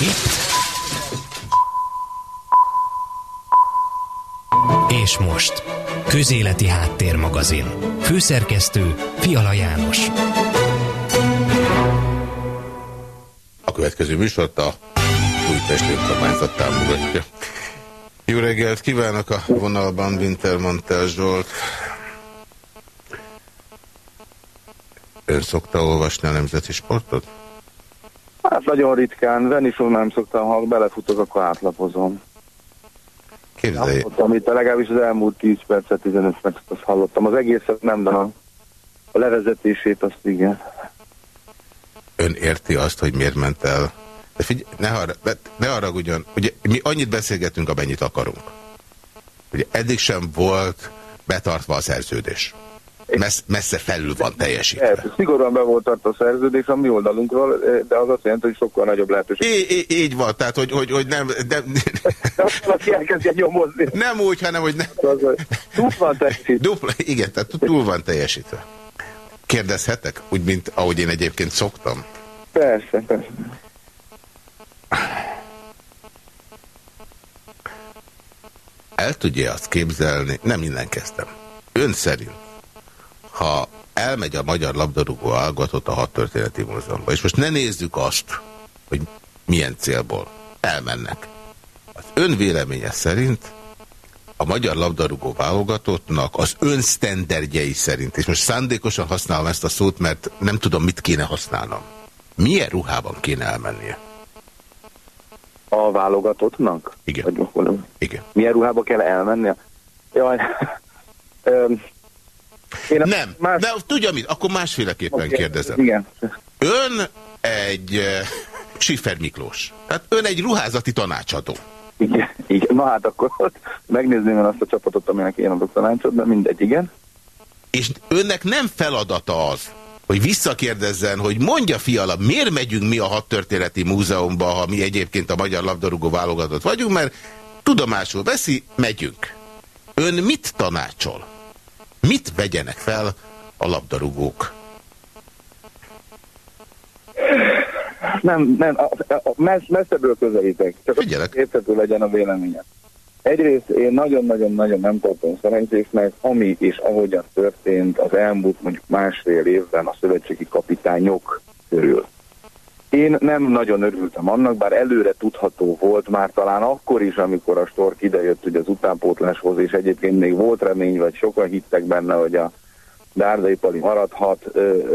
Itt. És most. Közéleti Háttérmagazin. Főszerkesztő Fiala János. A következő műsort a Újpesti önkormányzat támogatja. Jó reggelt kívánok a vonalban, Wintermantel Zsolt. Ön szokta olvasni a nemzeti sportot? Hát nagyon ritkán, Veniszon nem szoktam, ha belefutok, akkor átlapozom. Képzelj. Hallottam itt, legalábbis az elmúlt 10 percet, 15 percet azt hallottam. Az egészet nem, de a, a levezetését azt igen. Ön érti azt, hogy miért ment el? De figyelj, ne, harra, ne haragudjon. Ugye mi annyit beszélgetünk, amennyit akarunk. Ugye eddig sem volt betartva a szerződés. Messz, messze felül van teljesítve. Ez, szigorúan be volt tart a szerződés a mi oldalunkról, de az azt jelenti, hogy sokkal nagyobb lehetőség. Így, így, így van, tehát hogy, hogy, hogy nem... nem nyomozni. Nem úgy, hanem hogy nem... Túl van teljesítve. Dupla, igen, tehát túl van teljesítve. Kérdezhetek? Úgy, mint ahogy én egyébként szoktam? Persze, persze. El tudja azt képzelni, nem innen kezdtem. Ön szerint ha elmegy a Magyar Labdarúgó Algatott a hat történeti múzeumban, és most ne nézzük azt, hogy milyen célból elmennek. Az ön véleménye szerint a magyar labdarúgó válogatottnak az ön sztenderdjei szerint, és most szándékosan használom ezt a szót, mert nem tudom, mit kéne használnom. Milyen ruhában kéne elmennie? A válogatottnak? Igen. Igen. Milyen ruhába kell elmennie? Jaj, Én nem, más... de tudja mit, akkor másféleképpen okay. kérdezem. Igen. Ön egy uh, Schiffer Miklós. Tehát ön egy ruházati tanácsadó. Igen, igen. Na hát akkor megnézném azt a csapatot, aminek én adok tanácsot, de mindegy, igen. És önnek nem feladata az, hogy visszakérdezzen, hogy mondja fiala, miért megyünk mi a hadtörténeti múzeumba, ha mi egyébként a magyar labdarúgó válogatott vagyunk, mert tudomásul veszi, megyünk. Ön mit tanácsol? Mit vegyenek fel a labdarúgók? Nem, nem, a, a, messz, messzebből közelítek. Csak Figyelek. érthető legyen a véleményem. Egyrészt én nagyon-nagyon-nagyon nem tartom szerencsésnek, ami és ahogyan történt az elmúlt mondjuk másfél évben a szövetségi kapitányok körül. Én nem nagyon örültem annak, bár előre tudható volt már talán akkor is, amikor a Stork idejött ugye az utánpótláshoz, és egyébként még volt remény, vagy sokan hittek benne, hogy a Dárdai Pali maradhat.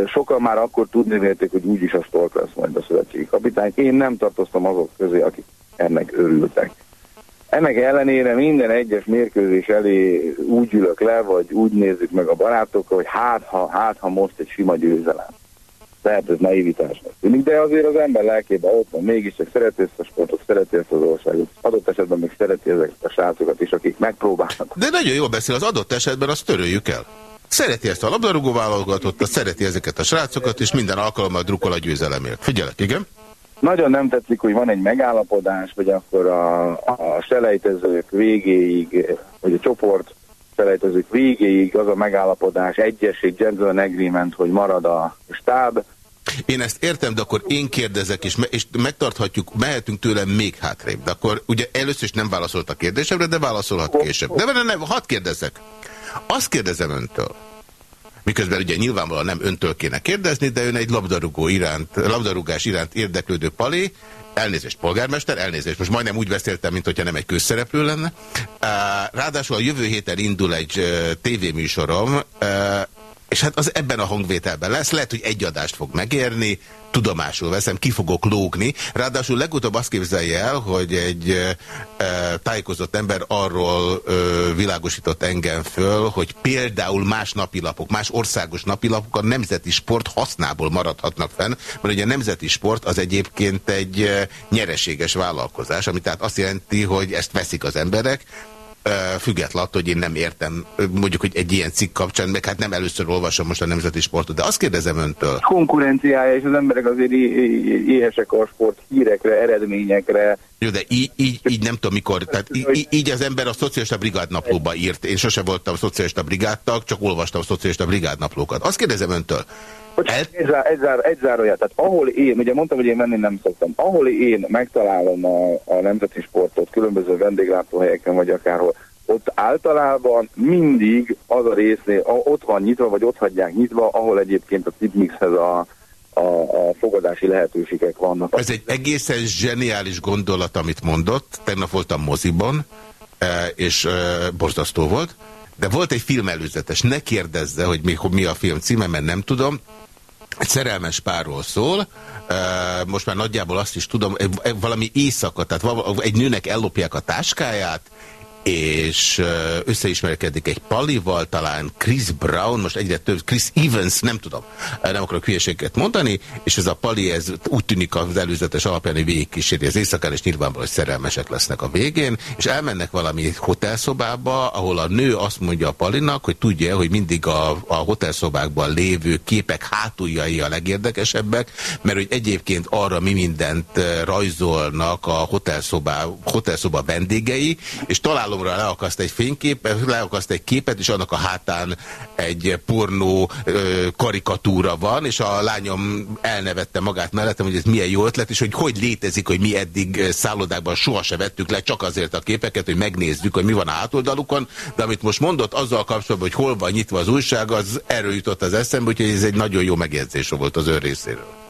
Sokan már akkor tudni vélték, hogy úgyis a Stork lesz majd a szövetségi kapitány. Én nem tartoztam azok közé, akik ennek örültek. Ennek ellenére minden egyes mérkőzés elé úgy ülök le, vagy úgy nézzük meg a barátokkal, hogy hát ha, hát ha most egy sima győzelem lehet ez naivitásnak tűnik, de azért az ember lelkében ott van, mégiscsak szereti ezt a sportot, szereti ezt az országot. Adott esetben még szereti ezeket a srácokat is, akik megpróbálnak. De nagyon jól beszél, az adott esetben azt töröljük el. Szereti ezt a labdarúgó válogatott, szereti ezeket a srácokat, és minden alkalommal drukkol a győzelemért. Figyelek, igen? Nagyon nem tetszik, hogy van egy megállapodás, hogy akkor a, a selejtezők végéig, vagy a csoport selejtezők végéig az a megállapodás, egyesség, gentleman agreement, hogy marad a stáb. Én ezt értem, de akkor én kérdezek, és, me és megtarthatjuk, mehetünk tőlem még hátrébb. De akkor ugye először is nem válaszolt a kérdésemre, de válaszolhat később. De nem, nem, hadd kérdezek. Azt kérdezem öntől, miközben ugye nyilvánvalóan nem öntől kéne kérdezni, de ön egy labdarúgó iránt, labdarúgás iránt érdeklődő palé, elnézést polgármester, elnézést, most majdnem úgy beszéltem, mint hogyha nem egy közszereplő lenne. Ráadásul a jövő héten indul egy tévéműsorom, és hát az ebben a hangvételben lesz, lehet, hogy egy adást fog megérni, tudomásul veszem, ki fogok lógni. Ráadásul legutóbb azt képzelje el, hogy egy e, tájékozott ember arról e, világosított engem föl, hogy például más napilapok, más országos napilapok a nemzeti sport hasznából maradhatnak fenn, mert ugye a nemzeti sport az egyébként egy nyereséges vállalkozás, ami tehát azt jelenti, hogy ezt veszik az emberek, független attól, hogy én nem értem, mondjuk, hogy egy ilyen cikk kapcsán, meg hát nem először olvasom most a nemzeti sportot, de azt kérdezem öntől. Konkurenciája, és az emberek azért éhesek a sport hírekre, eredményekre. Jó, de így, így, így nem tudom mikor, tehát így, így az ember a Szocialista Brigád naplóba írt. Én sose voltam Szocialista Brigádtag, csak olvastam a Szocialista Brigád naplókat. Azt kérdezem öntől, El... Egy, zár, egy, zár, egy zárójel, tehát ahol én, ugye mondtam, hogy én menni nem szoktam, ahol én megtalálom a, a nemzeti sportot különböző vendéglátóhelyeken, vagy akárhol, ott általában mindig az a résznél, ott van nyitva, vagy ott hagyják nyitva, ahol egyébként a tipmixhez a, a, a fogadási lehetőségek vannak. Ez egy egészen zseniális gondolat, amit mondott. Tegnap voltam moziban, e, és e, borzasztó volt. De volt egy film előzetes. Ne kérdezze, hogy mi, mi a film címe, mert nem tudom. Egy szerelmes párról szól, most már nagyjából azt is tudom, valami éjszaka, tehát egy nőnek ellopják a táskáját, és összeismerkedik egy palival, talán Chris Brown, most egyre több, Chris Evans, nem tudom, nem akarok hülyeséget mondani, és ez a pali, ez úgy tűnik az előzetes alapján, hogy végigkíséri az éjszakán, és nyilvánvalóan, szerelmesek lesznek a végén, és elmennek valami hotelszobába, ahol a nő azt mondja a palinak, hogy tudja, hogy mindig a, a hotelszobákban lévő képek hátuljai a legérdekesebbek, mert hogy egyébként arra mi mindent rajzolnak a hotelszoba, hotelszoba vendégei, és talán halomra leakaszt egy fényképet, leakaszt egy képet, és annak a hátán egy pornó ö, karikatúra van, és a lányom elnevette magát mellettem, hogy ez milyen jó ötlet, és hogy hogy létezik, hogy mi eddig szállodákban sohasem vettük le csak azért a képeket, hogy megnézzük, hogy mi van a hátoldalukon, de amit most mondott azzal kapcsolatban, hogy hol van nyitva az újság, az erről jutott az eszembe, úgyhogy ez egy nagyon jó megjegyzés volt az ön részéről.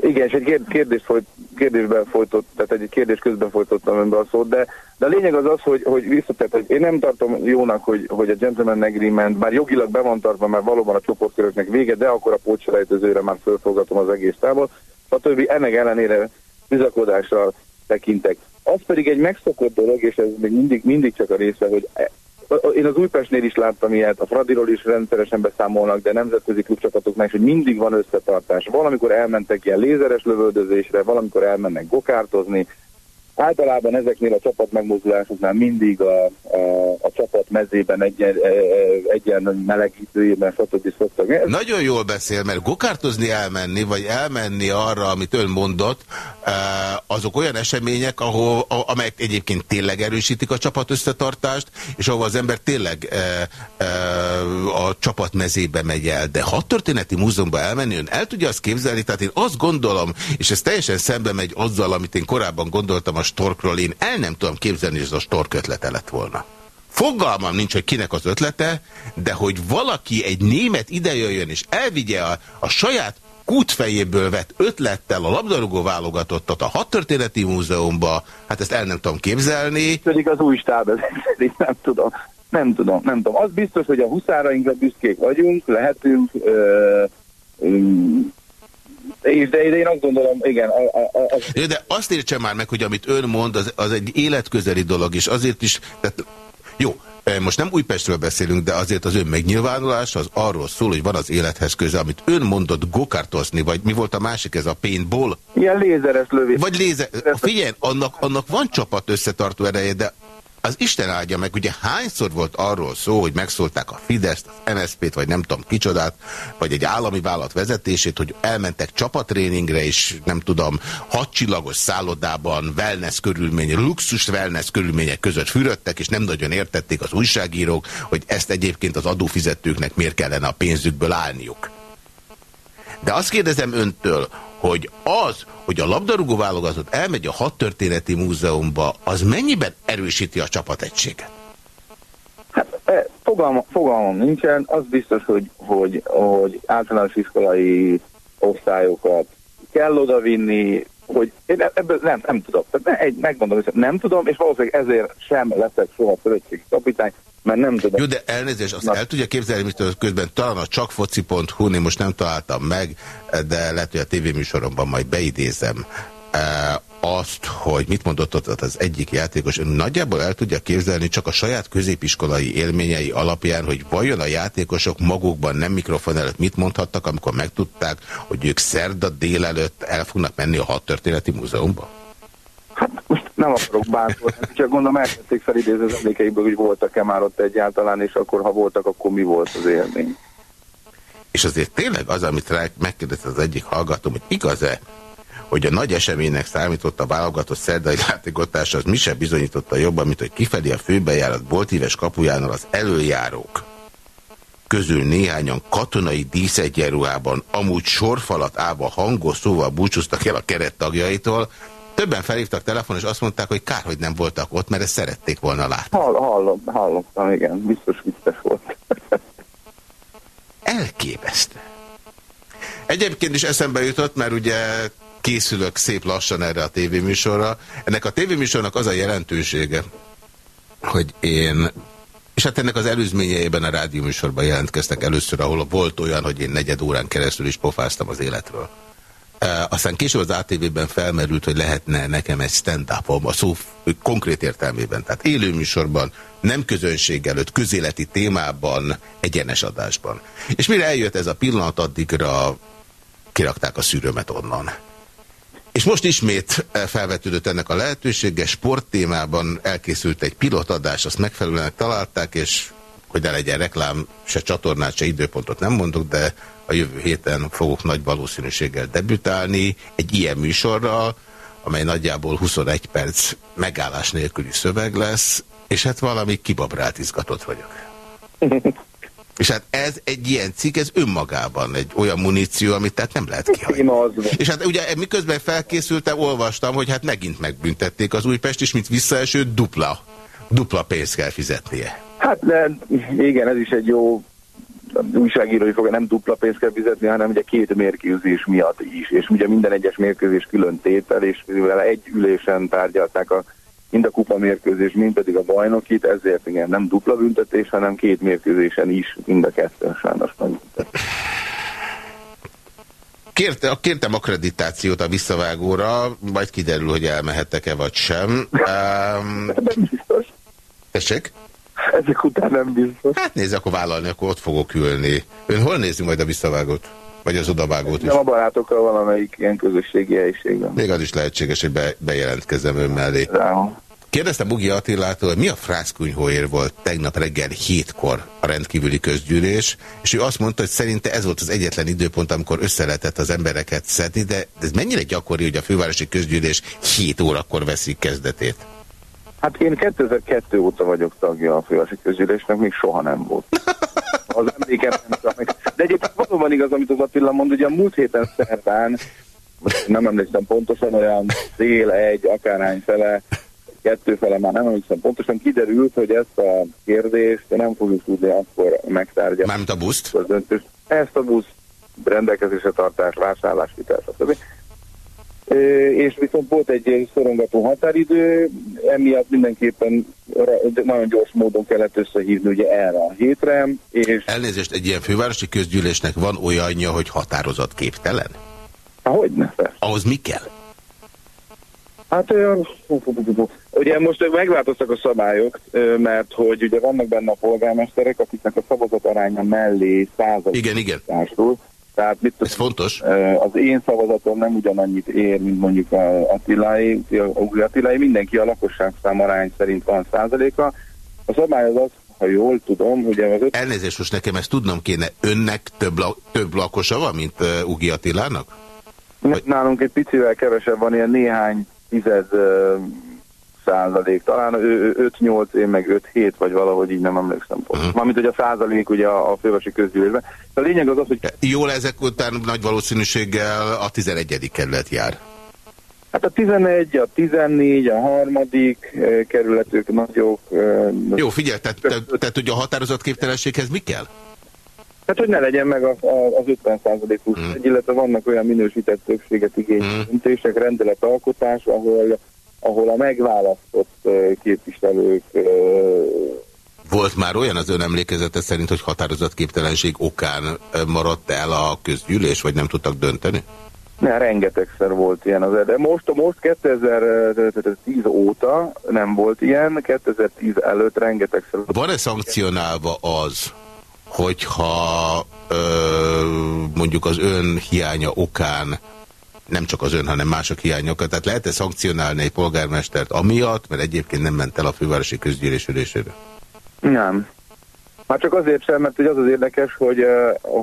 Igen, és egy kérdés folyt, kérdésben folytott, tehát egy kérdés közben folytottam önbe a szót, de, de a lényeg az az, hogy, hogy visszatett, hogy én nem tartom jónak, hogy, hogy a Gentleman Agreement, bár jogilag be van tartva, mert valóban a csoportköröknek vége, de akkor a pótselejtezőre már fölfogatom az egész távol, stb. Ennek ellenére bizakodásra tekintek. Az pedig egy megszokott dolog, és ez még mindig, mindig csak a része, hogy én az Újpestnél is láttam ilyet, a Fradiról is rendszeresen beszámolnak, de nemzetközi klubcsapatoknál is, hogy mindig van összetartás. Valamikor elmentek ilyen lézeres lövöldözésre, valamikor elmennek gokártozni, Általában ezeknél a csapat megmozdulásoknál mindig a, a, a csapat mezében egyen, e, e, egyen melegítőjében, stb. szoktak. Nagyon jól beszél, mert gokártozni elmenni, vagy elmenni arra, amit ön mondott, e, azok olyan események, ahol, amelyek egyébként tényleg erősítik a csapat összetartást, és ahol az ember tényleg a csapat mezébe megy el. De ha történeti múzeumban elmenni, ön el tudja azt képzelni, tehát én azt gondolom, és ez teljesen szembe megy azzal, amit én korábban gondoltam a storkról, én el nem tudom képzelni, hogy ez a stork ötlete lett volna. Fogalmam nincs, hogy kinek az ötlete, de hogy valaki egy német idejöjjön és elvigye a, a saját kútfejéből vett ötlettel a labdarúgó válogatottat a hadtörténeti múzeumba, hát ezt el nem tudom képzelni. Pedig az új stáb, ez nem tudom. Nem tudom, nem tudom. Az biztos, hogy a huszárainkra büszkék vagyunk, lehetünk, ö, ö, és de, de én azt gondolom, igen. A, a, a... De azt értse már meg, hogy amit ön mond, az, az egy életközeli dolog, és azért is, tehát, jó, e, most nem Újpestről beszélünk, de azért az ön megnyilvánulás az arról szól, hogy van az élethez köze, amit ön mondott gokártozni, vagy mi volt a másik, ez a paintball? Ilyen lézeres lövés. Vagy lézer... Figyelj, annak, annak van csapat összetartó ereje, de az Isten áldja meg, ugye hányszor volt arról szó, hogy megszólták a Fideszt, az MSZP-t, vagy nem tudom kicsodát, vagy egy állami vállalat vezetését, hogy elmentek csapatréningre, és nem tudom, hadcsillagos szállodában wellness körülmény, luxus wellness körülmények között fürödtek, és nem nagyon értették az újságírók, hogy ezt egyébként az adófizetőknek miért kellene a pénzükből állniuk. De azt kérdezem öntől, hogy az, hogy a labdarúgó válogatott elmegy a hadtörténeti múzeumba, az mennyiben erősíti a csapategységet? Hát e, fogalma, fogalmam nincsen, az biztos, hogy, hogy, hogy általános iskolai osztályokat kell odavinni, hogy én ebből nem, nem tudom. Tehát egy, megmondom, hogy nem tudom, és valószínűleg ezért sem leszek soha szövetségi kapitány, mert nem tudom. Jó, de elnézést, azt Na. el tudja képzelni, mit közben talán a csakfoci.hu, én most nem találtam meg, de lehet, hogy a tévéműsoromban majd beidézem e, azt, hogy mit mondott ott az egyik játékos, ön nagyjából el tudja képzelni csak a saját középiskolai élményei alapján, hogy vajon a játékosok magukban nem mikrofon előtt mit mondhattak, amikor megtudták, hogy ők szerda délelőtt el fognak menni a hadtörténeti múzeumba? Hát most nem akarok bánkolni, csak gondolom elkezdték felidézni az emlékeiből, hogy voltak-e már ott egyáltalán, és akkor ha voltak, akkor mi volt az élmény. És azért tényleg az, amit megkérdezte az egyik hallgatóm, hogy igaz-e, hogy a nagy eseménynek számított a válogatott szerdai látogatás, az mi sem bizonyította jobban, mint hogy kifelé a főbejárat boltíves kapujánál az előjárók közül néhányan katonai díszegyenruhában, amúgy sorfalat állva hangos szóval búcsúztak el a keret tagjaitól, Többen felhívtak telefon, és azt mondták, hogy kár, hogy nem voltak ott, mert ezt szerették volna látni. Hall, hallom, hallottam, igen, biztos vicces volt. Elképesztő. Egyébként is eszembe jutott, mert ugye készülök szép lassan erre a tévéműsorra. Ennek a tévéműsornak az a jelentősége, hogy én és hát ennek az előzményeiben a rádióműsorban jelentkeztek először, ahol volt olyan, hogy én negyed órán keresztül is pofáztam az életről. E, aztán később az ATV-ben felmerült, hogy lehetne nekem egy stand-upom, a szó konkrét értelmében, tehát élőműsorban, nem közönség előtt, közéleti témában, egyenes adásban. És mire eljött ez a pillanat, addigra kirakták a szűrőmet onnan. És most ismét eh, felvetődött ennek a lehetősége, sporttémában elkészült egy pilotadás, azt megfelelően találták, és hogy ne legyen reklám, se csatornát, se időpontot nem mondok, de a jövő héten fogok nagy valószínűséggel debütálni egy ilyen műsorral, amely nagyjából 21 perc megállás nélküli szöveg lesz, és hát valami kibabrált izgatott vagyok. És hát ez egy ilyen cikk, ez önmagában egy olyan muníció, amit tehát nem lehet kihagyni. És hát ugye miközben felkészültem, olvastam, hogy hát megint megbüntették az Újpest, és mint visszaeső dupla, dupla pénzt kell fizetnie. Hát de igen, ez is egy jó újságírói fog, nem dupla pénzt kell fizetni, hanem ugye két mérkőzés miatt is, és ugye minden egyes mérkőzés külön tétel, és mivel egy ülésen tárgyalták a mind a kupa mérkőzés, mind pedig a bajnokit, ezért igen, nem dupla büntetés, hanem két mérkőzésen is mind a kettő sajnos megbüntetés. Kérte, kértem akkreditációt a visszavágóra, majd kiderül, hogy elmehettek-e vagy sem. Um. Tessék? Ezek után nem biztos. Hát nézd, akkor vállalni, akkor ott fogok ülni. Ön hol nézi majd a visszavágót? Vagy az odavágót is? Nem a barátokkal valamelyik ilyen közösségi helyiségben. Még az is lehetséges, hogy be, bejelentkezem ön mellé. Kérdeztem Bugi Attilától, hogy mi a frászkunyhóér volt tegnap reggel hétkor a rendkívüli közgyűlés, és ő azt mondta, hogy szerinte ez volt az egyetlen időpont, amikor össze lehetett az embereket szedni, de ez mennyire gyakori, hogy a fővárosi közgyűlés 7 órakor veszik kezdetét? Hát én 2002 óta vagyok tagja a fővárosi közgyűlésnek, még soha nem volt. Az emlékem nem De egyébként valóban igaz, amit az Attila mond, ugye a múlt héten szerdán, nem emlékszem pontosan, olyan szél egy, akárhány fele, kettő fele már nem emlékszem pontosan, kiderült, hogy ezt a kérdést nem fogjuk tudni akkor megtárgyalni. Mármint a buszt? Ezt a buszt, rendelkezésre tartás, vásárlás, vitel, stb és viszont volt egy szorongató határidő, emiatt mindenképpen nagyon gyors módon kellett összehívni ugye erre a hétre. És Elnézést, egy ilyen fővárosi közgyűlésnek van olyanja, hogy határozatképtelen? Hogyne, persze. Ahhoz mi kell? Hát ugye most megváltoztak a szabályok, mert hogy ugye vannak benne a polgármesterek, akiknek a szavazat aránya mellé százalék. Igen, igen. Társul. Tehát mit Ez fontos. Az én szavazatom nem ugyanannyit ér, mint mondjuk a Attilái, a Attilái. Mindenki a lakosság szám arány szerint van százaléka. A szabály az az, ha jól tudom, hogy az öt... Elnézést, most nekem ezt tudnom kéne. Önnek több, la több lakosa van, mint uh, Ugi Attilának? Vagy... Nálunk egy picivel kevesebb van, ilyen néhány tized uh, százalék, talán 5-8, én meg 5-7, vagy valahogy így nem emlékszem. Uh -huh. Mármint, hogy a százalék ugye a, a fővárosi közgyűlésben. A lényeg az az, hogy... Jól ezek után nagy valószínűséggel a 11. kerület jár. Hát a 11, a 14, a harmadik kerületük nagyok. Jó, figyelj, tehát, te, tehát hogy a határozatképtelenséghez mi kell? Hát, hogy ne legyen meg a, a, az 50 százalékus, mm. illetve vannak olyan minősített többséget igénylő mm. döntések, rendeletalkotás, ahol ahol a megválasztott képviselők... Volt már olyan az ön emlékezete szerint, hogy határozatképtelenség okán maradt el a közgyűlés, vagy nem tudtak dönteni? Ne, rengetegszer volt ilyen az de most, most 2010 óta nem volt ilyen, 2010 előtt rengetegszer Van-e szankcionálva az, hogyha ö, mondjuk az ön hiánya okán nem csak az ön, hanem mások hiányokat. Tehát lehet-e szankcionálni egy polgármestert amiatt, mert egyébként nem ment el a fővárosi közgyűlés ülésére? Nem. Már csak azért sem, mert az az érdekes, hogy,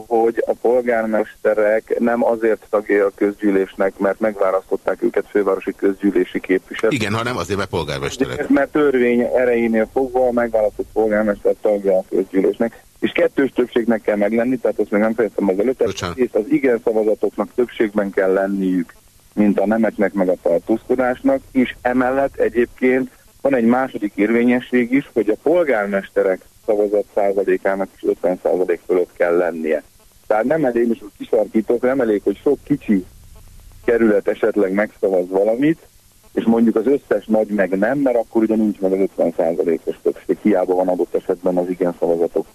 hogy a polgármesterek nem azért tagja a közgyűlésnek, mert megválasztották őket fővárosi közgyűlési képviselők. Igen, hanem azért, mert polgármesterek. Mert törvény erejénél fogva a megválasztott polgármester tagja a közgyűlésnek. És kettős többségnek kell meglenni, tehát azt még nem fejeztem meg előtt. Tehát az igen szavazatoknak többségben kell lenniük, mint a nemeknek meg a tartózkodásnak, és emellett egyébként van egy második érvényesség is, hogy a polgármesterek szavazat százalékának is 50 százalék fölött kell lennie. Tehát nem elég, most kisarkítok, nem elég, hogy sok kicsi kerület esetleg megszavaz valamit, és mondjuk az összes nagy meg nem, mert akkor ugye nincs meg az 50 százalékos többség. Hiába van adott esetben az igen szavazatok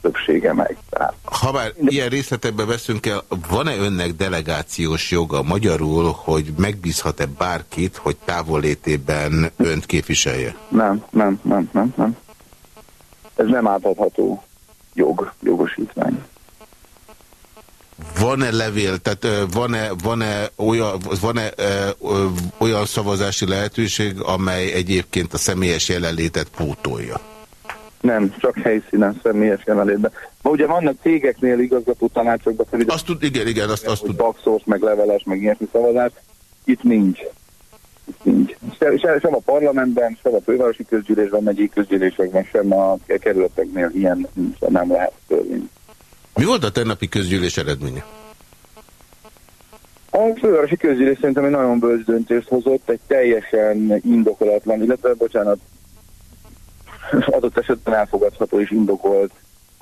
többsége meg. Tehát. Ha már ilyen részletekben veszünk el, van-e önnek delegációs joga magyarul, hogy megbízhat-e bárkit, hogy távollétében önt képviselje? Nem, nem, nem, nem, nem ez nem átadható jog, jogosítvány. Van-e levél, tehát van-e van -e olyan, van -e, olyan szavazási lehetőség, amely egyébként a személyes jelenlétet pótolja? Nem, csak helyszínen személyes jelenlétben. Ma ugye vannak cégeknél igazgató tanácsokban, azt tud, igen, igen, azt, azt tud. Bakszós, meg leveles, meg ilyesmi szavazás. Itt nincs nincs. Se, se, sem a parlamentben, sem a fővárosi közgyűlésben, megyei közgyűlésekben, sem a kerületeknél ilyen nincs, nem lehet törvény. Mi volt a tegnapi közgyűlés eredménye? A fővárosi közgyűlés szerintem egy nagyon bölcs döntést hozott, egy teljesen indokolatlan, illetve, bocsánat, adott esetben elfogadható és indokolt,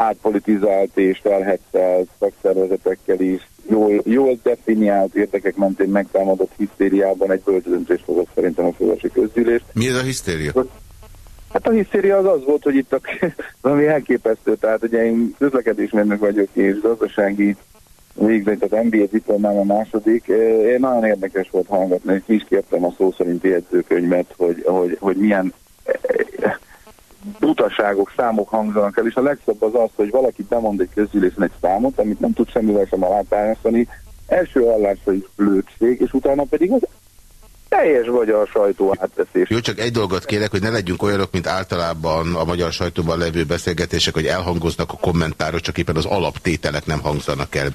átpolitizált és felhetszelt szakszervezetekkel is jól, jól definiált érdekek mentén megtámadott hisztériában egy bölcsdöntést hozott szerintem a fővárosi közgyűlés. Mi ez a hisztéria? Hát a hisztéria az az volt, hogy itt a, valami elképesztő, tehát ugye én közlekedésmérnök vagyok és gazdasági végzett az MBA diplomám a második. Én nagyon érdekes volt hallgatni, és is kértem a szó szerinti jegyzőkönyvet, hogy, hogy, hogy milyen butaságok, számok hangzanak el, és a legszebb az az, hogy valaki bemond egy közgyűlésen egy számot, amit nem tud semmivel sem alátámasztani, első hallásra is lőtség, és utána pedig az teljes magyar sajtó átveszés. Jó, csak egy dolgot kérek, hogy ne legyünk olyanok, mint általában a magyar sajtóban levő beszélgetések, hogy elhangoznak a kommentárok, csak éppen az alaptételek nem hangzanak el.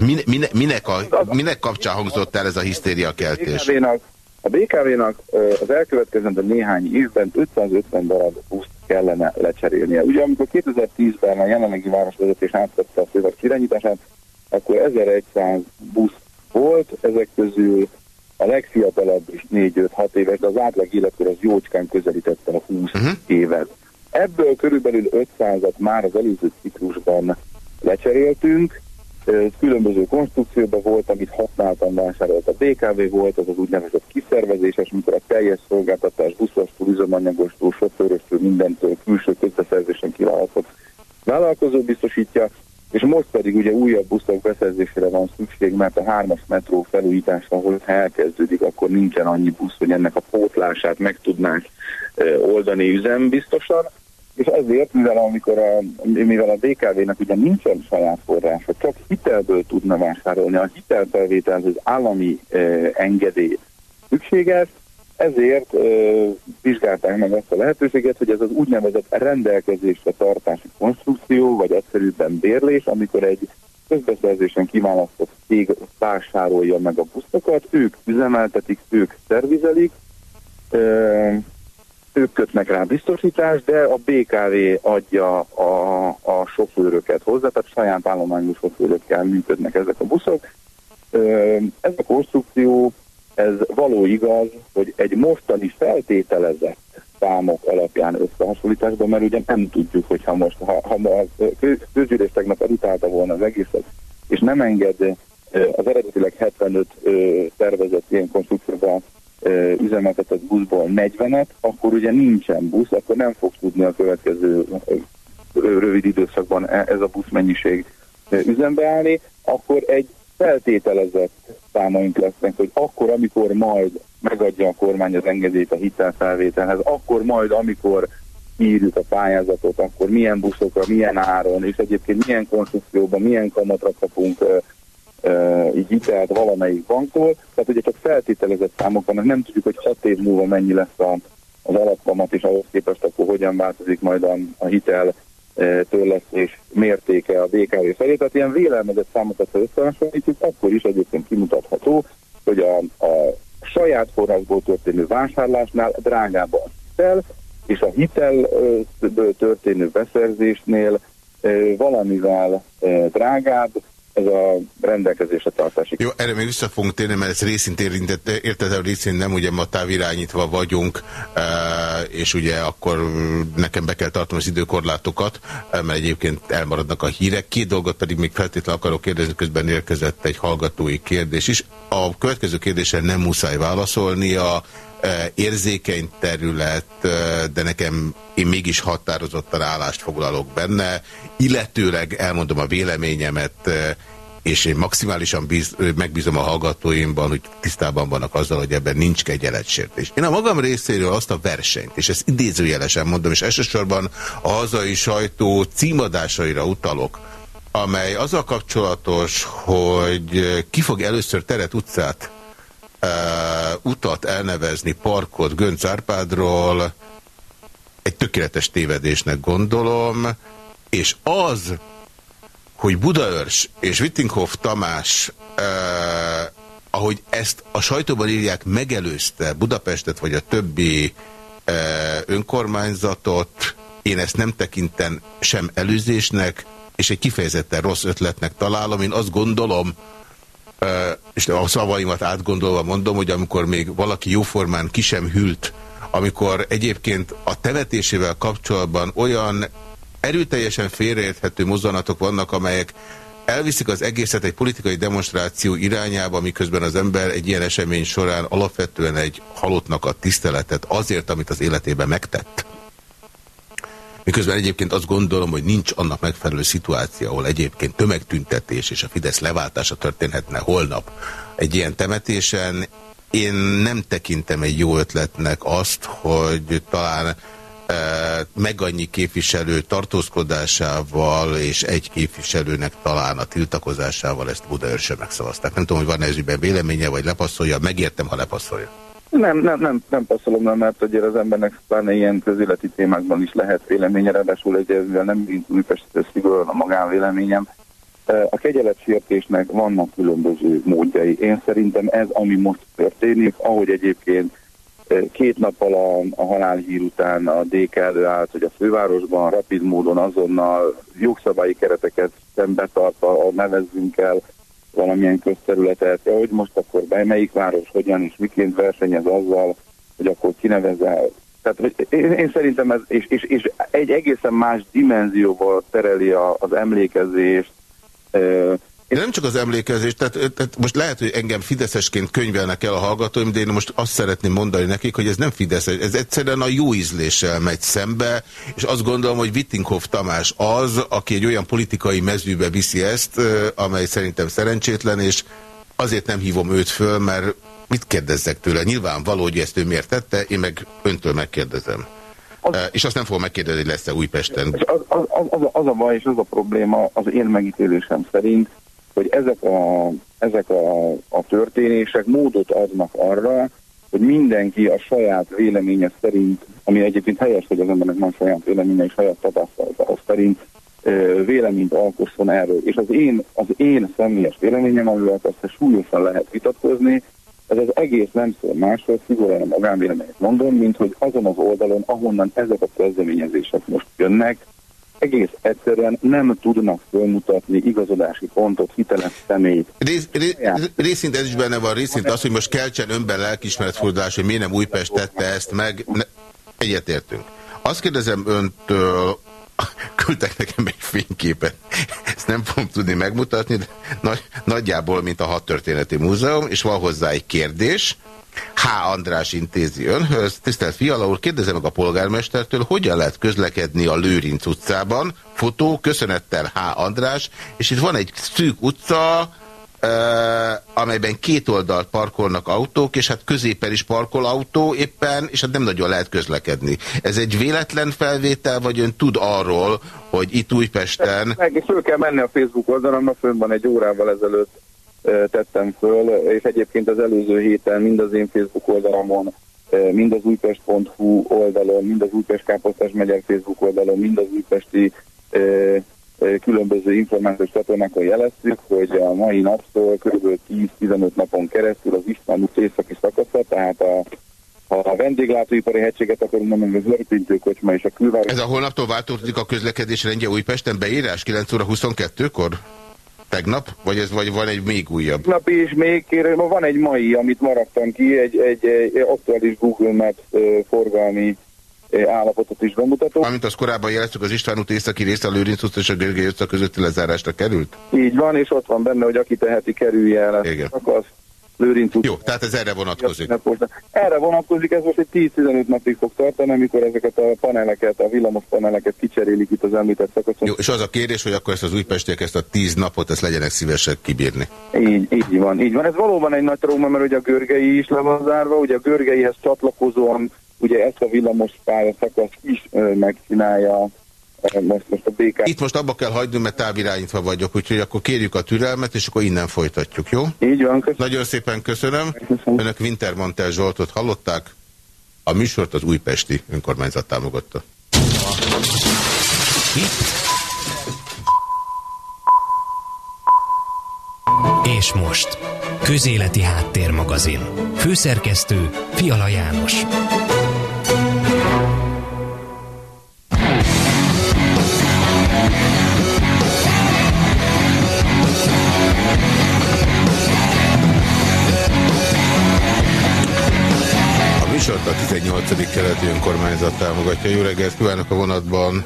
Mine, mine, minek, a, minek kapcsán hangzott el ez a hisztéria keltés? A BKV-nak az elkövetkezendő néhány évben 550 darab buszt kellene lecserélnie. Ugye amikor 2010-ben a jelenlegi városvezetés átvette a főváros irányítását, akkor 1100 busz volt, ezek közül a legfiatalabb is 4-5-6 éves, de az átlag életkor az jócskán közelítette a 20 uh -huh. évet. Ebből körülbelül 500-at már az előző ciklusban lecseréltünk, különböző konstrukcióban volt, amit használtam, vásárolt a BKV volt, az az úgynevezett kiszervezéses, amikor a teljes szolgáltatás buszostól, üzemanyagostól, sofőröstől, mindentől külső közbeszerzésen kiválasztott vállalkozó biztosítja, és most pedig ugye újabb buszok beszerzésére van szükség, mert a hármas metró felújítása, ahol elkezdődik, akkor nincsen annyi busz, hogy ennek a pótlását meg tudnánk oldani üzembiztosan és ezért, mivel, amikor a, mivel a BKV-nek ugye nincsen saját forrása, csak hitelből tudna vásárolni, a hitelfelvételhez az állami eh, engedély szükséges, ezért eh, vizsgálták meg azt a lehetőséget, hogy ez az úgynevezett rendelkezésre tartási konstrukció, vagy egyszerűbben bérlés, amikor egy közbeszerzésen kiválasztott cég vásárolja meg a buszokat, ők üzemeltetik, ők szervizelik, eh, ők kötnek rá biztosítást, de a BKV adja a, a sofőröket hozzá, tehát saját állományú sofőrökkel működnek ezek a buszok. Ez a konstrukció, ez való igaz, hogy egy mostani feltételezett számok alapján összehasonlításban, mert ugye nem tudjuk, hogyha most, ha, ha a közgyűlés tegnap elutálta volna az egészet, és nem enged az eredetileg 75 tervezett ilyen konstrukcióban üzemeltetett buszból 40-et, akkor ugye nincsen busz, akkor nem fog tudni a következő rövid időszakban e, ez a buszmennyiség üzembe állni, akkor egy feltételezett számaink lesznek, hogy akkor, amikor majd megadja a kormány az engedélyt a hitelfelvételhez, akkor majd, amikor írjuk a pályázatot, akkor milyen buszokra, milyen áron, és egyébként milyen konstrukcióban, milyen kamatra kapunk így hitelt valamelyik banktól, tehát ugye csak feltételezett számok vannak, nem tudjuk, hogy hat év múlva mennyi lesz a, az alapkamat, és ahhoz képest akkor hogyan változik majd a, a hitel törlesztés mértéke a BKV felé. Tehát ilyen vélelmezett számokat, ha összehasonlítjuk, akkor is egyébként kimutatható, hogy a, a saját forrásból történő vásárlásnál drágább a hitel, és a hitelből történő beszerzésnél valamivel drágább, ez a rendelkezésre tartási. Jó, erre még vissza fogunk térni, mert ez részint érintett, érted, részint nem, ugye ma távirányítva vagyunk, e, és ugye akkor nekem be kell tartom az időkorlátokat, e, mert egyébként elmaradnak a hírek. Két dolgot pedig még feltétlenül akarok kérdezni, közben érkezett egy hallgatói kérdés is. A következő kérdésre nem muszáj válaszolnia, érzékeny terület, de nekem én mégis határozottan állást foglalok benne, illetőleg elmondom a véleményemet, és én maximálisan bíz, megbízom a hallgatóimban, hogy tisztában vannak azzal, hogy ebben nincs kegyeletsértés. Én a magam részéről azt a versenyt, és ezt idézőjelesen mondom, és elsősorban a hazai sajtó címadásaira utalok, amely azzal kapcsolatos, hogy ki fog először teret utcát uh, utat elnevezni, parkot Gönc Árpádról, egy tökéletes tévedésnek gondolom, és az, hogy Budaörs és Wittinghoff Tamás, uh, ahogy ezt a sajtóban írják, megelőzte Budapestet vagy a többi uh, önkormányzatot, én ezt nem tekintem sem előzésnek, és egy kifejezetten rossz ötletnek találom. Én azt gondolom, és a szavaimat átgondolva mondom, hogy amikor még valaki jóformán ki sem hűlt, amikor egyébként a temetésével kapcsolatban olyan erőteljesen félreérthető mozzanatok vannak, amelyek elviszik az egészet egy politikai demonstráció irányába, miközben az ember egy ilyen esemény során alapvetően egy halottnak a tiszteletet azért, amit az életében megtett Miközben egyébként azt gondolom, hogy nincs annak megfelelő szituáció, ahol egyébként tömegtüntetés és a Fidesz leváltása történhetne holnap egy ilyen temetésen. Én nem tekintem egy jó ötletnek azt, hogy talán e, meg annyi képviselő tartózkodásával és egy képviselőnek talán a tiltakozásával ezt Budaörsön megszavazták. Nem tudom, hogy van -e ezügyben véleménye, vagy lepasszolja. Megértem, ha lepasszolja. Nem, nem, nem, nem passzolom, nem, mert ugye az embernek pláne ilyen közéleti témákban is lehet véleménye, ráadásul egy nem mint Újpest szigorúan a magánvéleményem. A kegyeletsértésnek vannak különböző módjai. Én szerintem ez, ami most történik, ahogy egyébként két nappal a, a halálhír után a DK előállt, hogy a fővárosban rapid módon azonnal jogszabályi kereteket szembe tartva nevezzünk el valamilyen közterületet, hogy most akkor be, melyik város hogyan és miként versenyez azzal, hogy akkor kinevezel. Tehát hogy én, én szerintem ez, és, és, és egy egészen más dimenzióval tereli a, az emlékezést, de nem csak az emlékezés, tehát, tehát most lehet, hogy engem fideszesként könyvelnek el a hallgatóim, de én most azt szeretném mondani nekik, hogy ez nem fideszes, ez egyszerűen a jó ízléssel megy szembe, és azt gondolom, hogy Wittinghoff Tamás az, aki egy olyan politikai mezőbe viszi ezt, amely szerintem szerencsétlen, és azért nem hívom őt föl, mert mit kérdezzek tőle? Nyilvánvaló, hogy ezt ő miért tette, én meg öntől megkérdezem. Az, és azt nem fogom megkérdezni, hogy lesz-e Újpesten. Az, az, az, az a baj és az a probléma az én megítélésem szerint, hogy ezek a, ezek a, a történések módot adnak arra, hogy mindenki a saját véleménye szerint, ami egyébként helyes, hogy az embernek van saját véleménye és saját tapasztalata, az szerint véleményt alkosson erről. És az én, az én személyes véleményem, amivel persze súlyosan lehet vitatkozni, ez az egész nem szól másról, szigorúan a magánvéleményt mondom, mint hogy azon az oldalon, ahonnan ezek a kezdeményezések most jönnek, egész egyszerűen nem tudnak fölmutatni igazodási pontot, hiteles személyt. Rész, ré, részint ez is benne van, részint az, hogy most keltsen önben lelkismeretfordulás, hogy miért nem Újpest tette ezt meg. Ne, egyetértünk. Azt kérdezem öntől, küldtek nekem egy fényképet. Ezt nem fogom tudni megmutatni, de nagy, nagyjából, mint a Hat Történeti Múzeum, és van hozzá egy kérdés. H. András intézi önhöz. Tisztelt Fiala úr, kérdezem meg a polgármestertől, hogyan lehet közlekedni a Lőrinc utcában? Fotó, köszönettel H. András, és itt van egy szűk utca, Uh, amelyben két oldalt parkolnak autók, és hát középen is parkol autó éppen, és hát nem nagyon lehet közlekedni. Ez egy véletlen felvétel, vagy ön tud arról, hogy itt Újpesten... Meg is föl kell menni a Facebook oldalon, fönn van egy órával ezelőtt tettem föl, és egyébként az előző héten mind az én Facebook oldalamon, mind az újpest.hu oldalon, mind az Újpest Káposztás megyek Facebook oldalon, mind az újpesti különböző információs csatornákon jeleztük, hogy a mai naptól kb. 10-15 napon keresztül az István út északi szakasza, tehát a ha a vendéglátóipari hegységet akarunk mondani, az örpintőkocsma és a külváros... Ez a holnaptól változik a közlekedés rendje Újpesten beírás 9 óra 22-kor? Tegnap? Vagy ez vagy van egy még újabb? Tegnap is még, kérem, van egy mai, amit maradtam ki, egy, egy, egy aktuális Google Maps forgalmi állapotot is bemutatok. Amint azt korábban jeleztük, az István út északi része a Lőrinc utca és a Gergely utca közötti lezárásra került? Így van, és ott van benne, hogy aki teheti, kerülje el Igen. szakasz. Lőrinc Jó, tehát ez erre vonatkozik. Erre vonatkozik, ez most egy 10-15 napig fog tartani, amikor ezeket a paneleket, a villamos paneleket kicserélik itt az említett szakaszon. Jó, és az a kérdés, hogy akkor ezt az újpestiek ezt a 10 napot, ezt legyenek szívesek kibírni. Így, így van, így van. Ez valóban egy nagy trauma, mert ugye a görgei is le van zárva, ugye a görgeihez csatlakozóan ugye ezt a villamos pálya szakasz is megcsinálja most, most a BK. Itt most abba kell hagynunk, mert távirányítva vagyok, úgyhogy akkor kérjük a türelmet, és akkor innen folytatjuk, jó? Így van, köszönöm. Nagyon szépen köszönöm. Köszönöm. Önök Wintermantel Zsoltot hallották. A műsort az újpesti önkormányzat támogatta. És most. Közéleti Háttérmagazin. Főszerkesztő Fiala János. Műsort a 18. keleti önkormányzat támogatja. Jó reggelt kívánok a vonatban.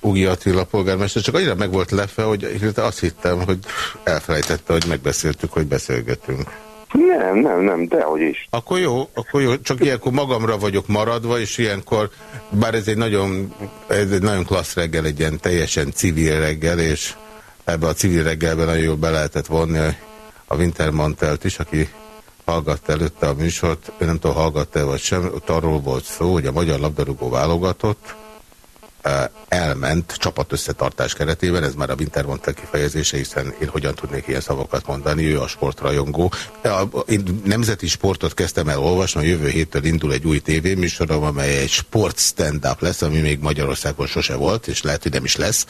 Ugi Attila polgármester, csak annyira meg volt lefe, hogy azt hittem, hogy elfelejtette, hogy megbeszéltük, hogy beszélgetünk. Nem, nem, nem, dehogy is. Akkor jó, akkor jó, csak ilyenkor magamra vagyok maradva, és ilyenkor, bár ez egy nagyon, ez egy nagyon klassz reggel, egy ilyen teljesen civil reggel, és ebbe a civil reggelben nagyon jól be lehetett vonni a Wintermantelt is, aki hallgatta előtte a műsort, ő nem tudom, hallgatta -e vagy sem, ott arról volt szó, hogy a magyar labdarúgó válogatott elment csapatösszetartás keretében, ez már a Wintermantel kifejezése, hiszen én hogyan tudnék ilyen szavakat mondani, ő a sportrajongó. Én nemzeti sportot kezdtem el olvasni, a jövő héttől indul egy új tévéműsorom, amely egy sport stand-up lesz, ami még Magyarországon sose volt, és lehet, hogy nem is lesz.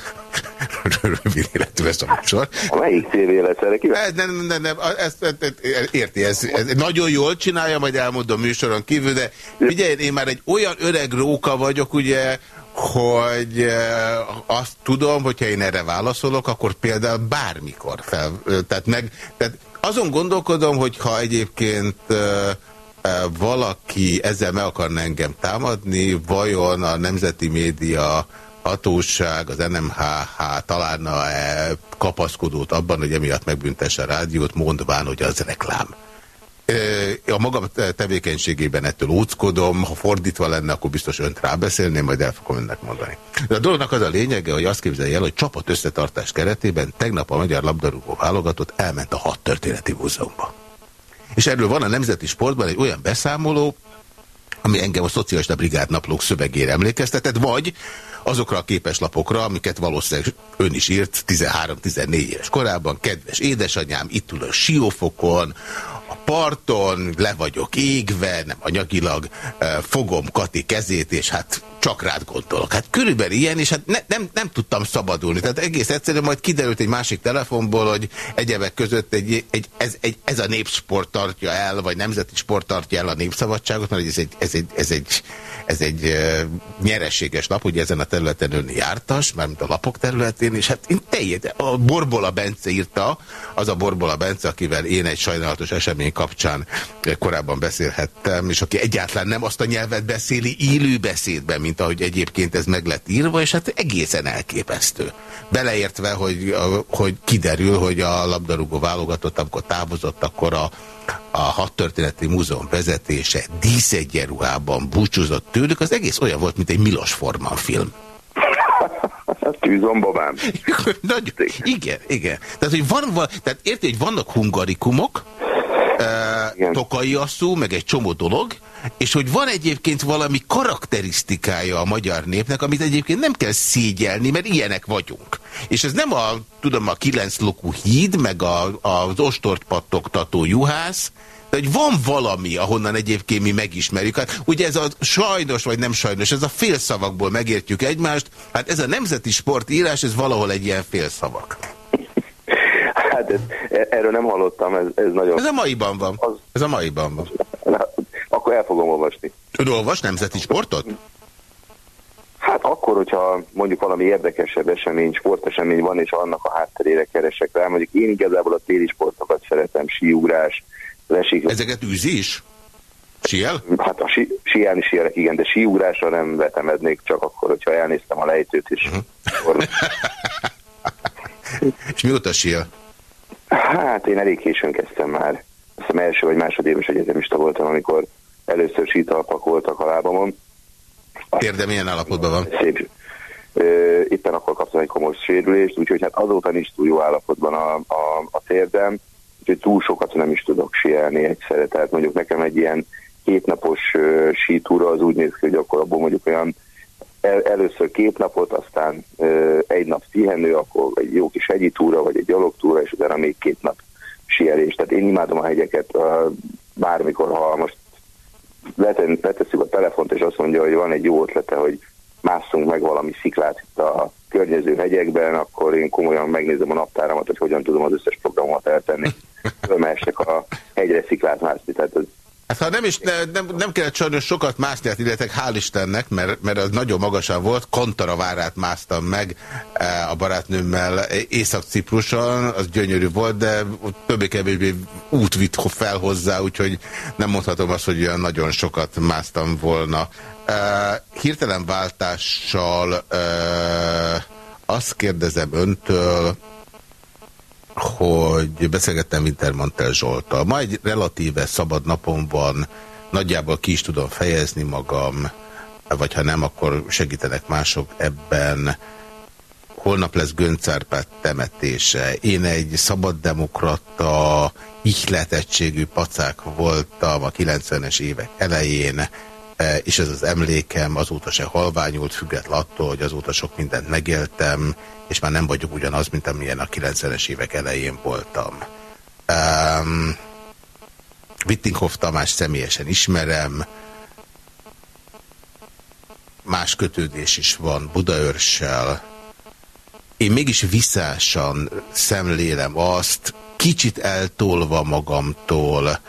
Rövid életű lesz a műsor. Melyik tévé lesz erre kíváncsi? Nem, nem, nem, ezt, érti, ez, ez nagyon jól csinálja, majd elmondom műsoron kívül, de figyelj, én már egy olyan öreg róka vagyok, ugye, hogy eh, azt tudom, hogyha én erre válaszolok, akkor például bármikor fel, tehát meg, tehát azon gondolkodom, hogy ha egyébként valaki ezzel meg akarna engem támadni, vajon a nemzeti média hatóság, az NMHH találna-e kapaszkodót abban, hogy emiatt megbüntesse a rádiót, mondván, hogy az reklám. A magam tevékenységében ettől óckodom, ha fordítva lenne, akkor biztos önt rábeszélném, majd el fogom önnek mondani. De a dolognak az a lényege, hogy azt képzelje el, hogy csapat összetartás keretében tegnap a magyar labdarúgó válogatott elment a hat történeti múzeumba. És erről van a Nemzeti Sportban egy olyan beszámoló, ami engem a Szocialista Brigád naplók szövegére emlékeztetett, vagy azokra a képeslapokra, amiket valószínűleg ön is írt 13-14 éves korában, kedves édesanyám, itt ül a siófokon, a parton, le vagyok égve, nem anyagilag, eh, fogom Kati kezét, és hát csak rád gondolok. Hát körülbelül ilyen, és hát ne, nem, nem tudtam szabadulni. Tehát egész egyszerűen majd kiderült egy másik telefonból, hogy egyebek között egy, egy, ez, egy, ez a népsport tartja el, vagy nemzeti sport tartja el a népszabadságot, mert ez egy, ez egy, ez egy, ez egy uh, nyereséges lap, ugye ezen a területen ön jártas, mármint a lapok területén, és hát én teljesen, a Borbola Bence írta, az a Borbola Bence, akivel én egy sajnálatos esemény kapcsán eh, korábban beszélhettem, és aki egyáltalán nem azt a nyelvet beszéli élő beszédben, mint ahogy egyébként ez meg lett írva, és hát egészen elképesztő. Beleértve, hogy, hogy kiderül, hogy a labdarúgó válogatott, amikor távozott, akkor a, a hat történeti múzeum vezetése díszegyenruhában búcsúzott tőlük, az egész olyan volt, mint egy Milos Forman film. Hát tűzombabám. Nagy, igen, igen. Tehát, hogy van, van tehát érti, hogy vannak hungarikumok, uh, Tokai asszú, meg egy csomó dolog, és hogy van egyébként valami karakterisztikája a magyar népnek, amit egyébként nem kell szégyelni, mert ilyenek vagyunk. És ez nem a, tudom, a kilenc lokú híd, meg a, az ostort pattogtató juhász, de hogy van valami, ahonnan egyébként mi megismerjük. Hát ugye ez a sajnos vagy nem sajnos, ez a félszavakból megértjük egymást. Hát ez a nemzeti sportírás, ez valahol egy ilyen félszavak. Hát ez, erről nem hallottam, ez, ez nagyon... Ez a maiban van. Az... Ez a maiban van. Na, akkor el fogom olvasni. Ön olvas nemzeti sportot? Hát akkor, hogyha mondjuk valami érdekesebb esemény, sportesemény van, és annak a hátterére keresek rá. Mondjuk én igazából a téli sportokat szeretem, síugrás, lesik. Ezeket űzi is? Siel? Hát a si, sielni sielek, igen, de síugrásra nem vetemednék, csak akkor, hogyha elnéztem a lejtőt is. Uh mhm. -huh. És mióta siel? Hát én elég későn kezdtem már. Azt hiszem első vagy másodéves egyetemista voltam, amikor először sítalpak voltak a lábamon. Térde milyen állapotban van? Szép. Éppen akkor kaptam egy komoly sérülést, úgyhogy hát azóta nincs túl jó állapotban a, a, a térdem, úgyhogy túl sokat nem is tudok sielni egyszerre. Tehát mondjuk nekem egy ilyen kétnapos uh, sítúra az úgy néz ki, hogy akkor abból mondjuk olyan el, először két napot, aztán egy nap pihenő, akkor egy jó kis hegyi túra, vagy egy gyalogtúra, és utána még két nap sielés. Tehát én imádom a hegyeket, bármikor, ha most leten, leteszük a telefont, és azt mondja, hogy van egy jó ötlete, hogy másszunk meg valami sziklát itt a környező hegyekben, akkor én komolyan megnézem a naptáramat, hogy hogyan tudom az összes programomat eltenni. Fölmehessek a hegyre sziklát mászni. Tehát ez Hát ha nem is, ne, nem, nem kellett sajnos sokat mászni, hát illetve hál' Istennek, mert, mert az nagyon magasan volt, Kontara várát másztam meg e, a barátnőmmel Észak-Cipruson, az gyönyörű volt, de többé-kevésbé út vitt fel hozzá, úgyhogy nem mondhatom azt, hogy olyan nagyon sokat másztam volna. E, hirtelen váltással e, azt kérdezem öntől, hogy beszélgettem Wintermantel Zsoltal. Ma egy relatíve szabad napon van, nagyjából ki is tudom fejezni magam, vagy ha nem, akkor segítenek mások ebben. Holnap lesz Göncárpát temetése. Én egy szabaddemokrata, ihletettségű pacák voltam a 90-es évek elején, és ez az emlékem azóta se halványult, független attól, hogy azóta sok mindent megéltem, és már nem vagyok ugyanaz, mint amilyen a 90-es évek elején voltam. Um, Wittinghoff Tamás személyesen ismerem, más kötődés is van Budaörssel. Én mégis visszásan szemlélem azt, kicsit eltolva magamtól,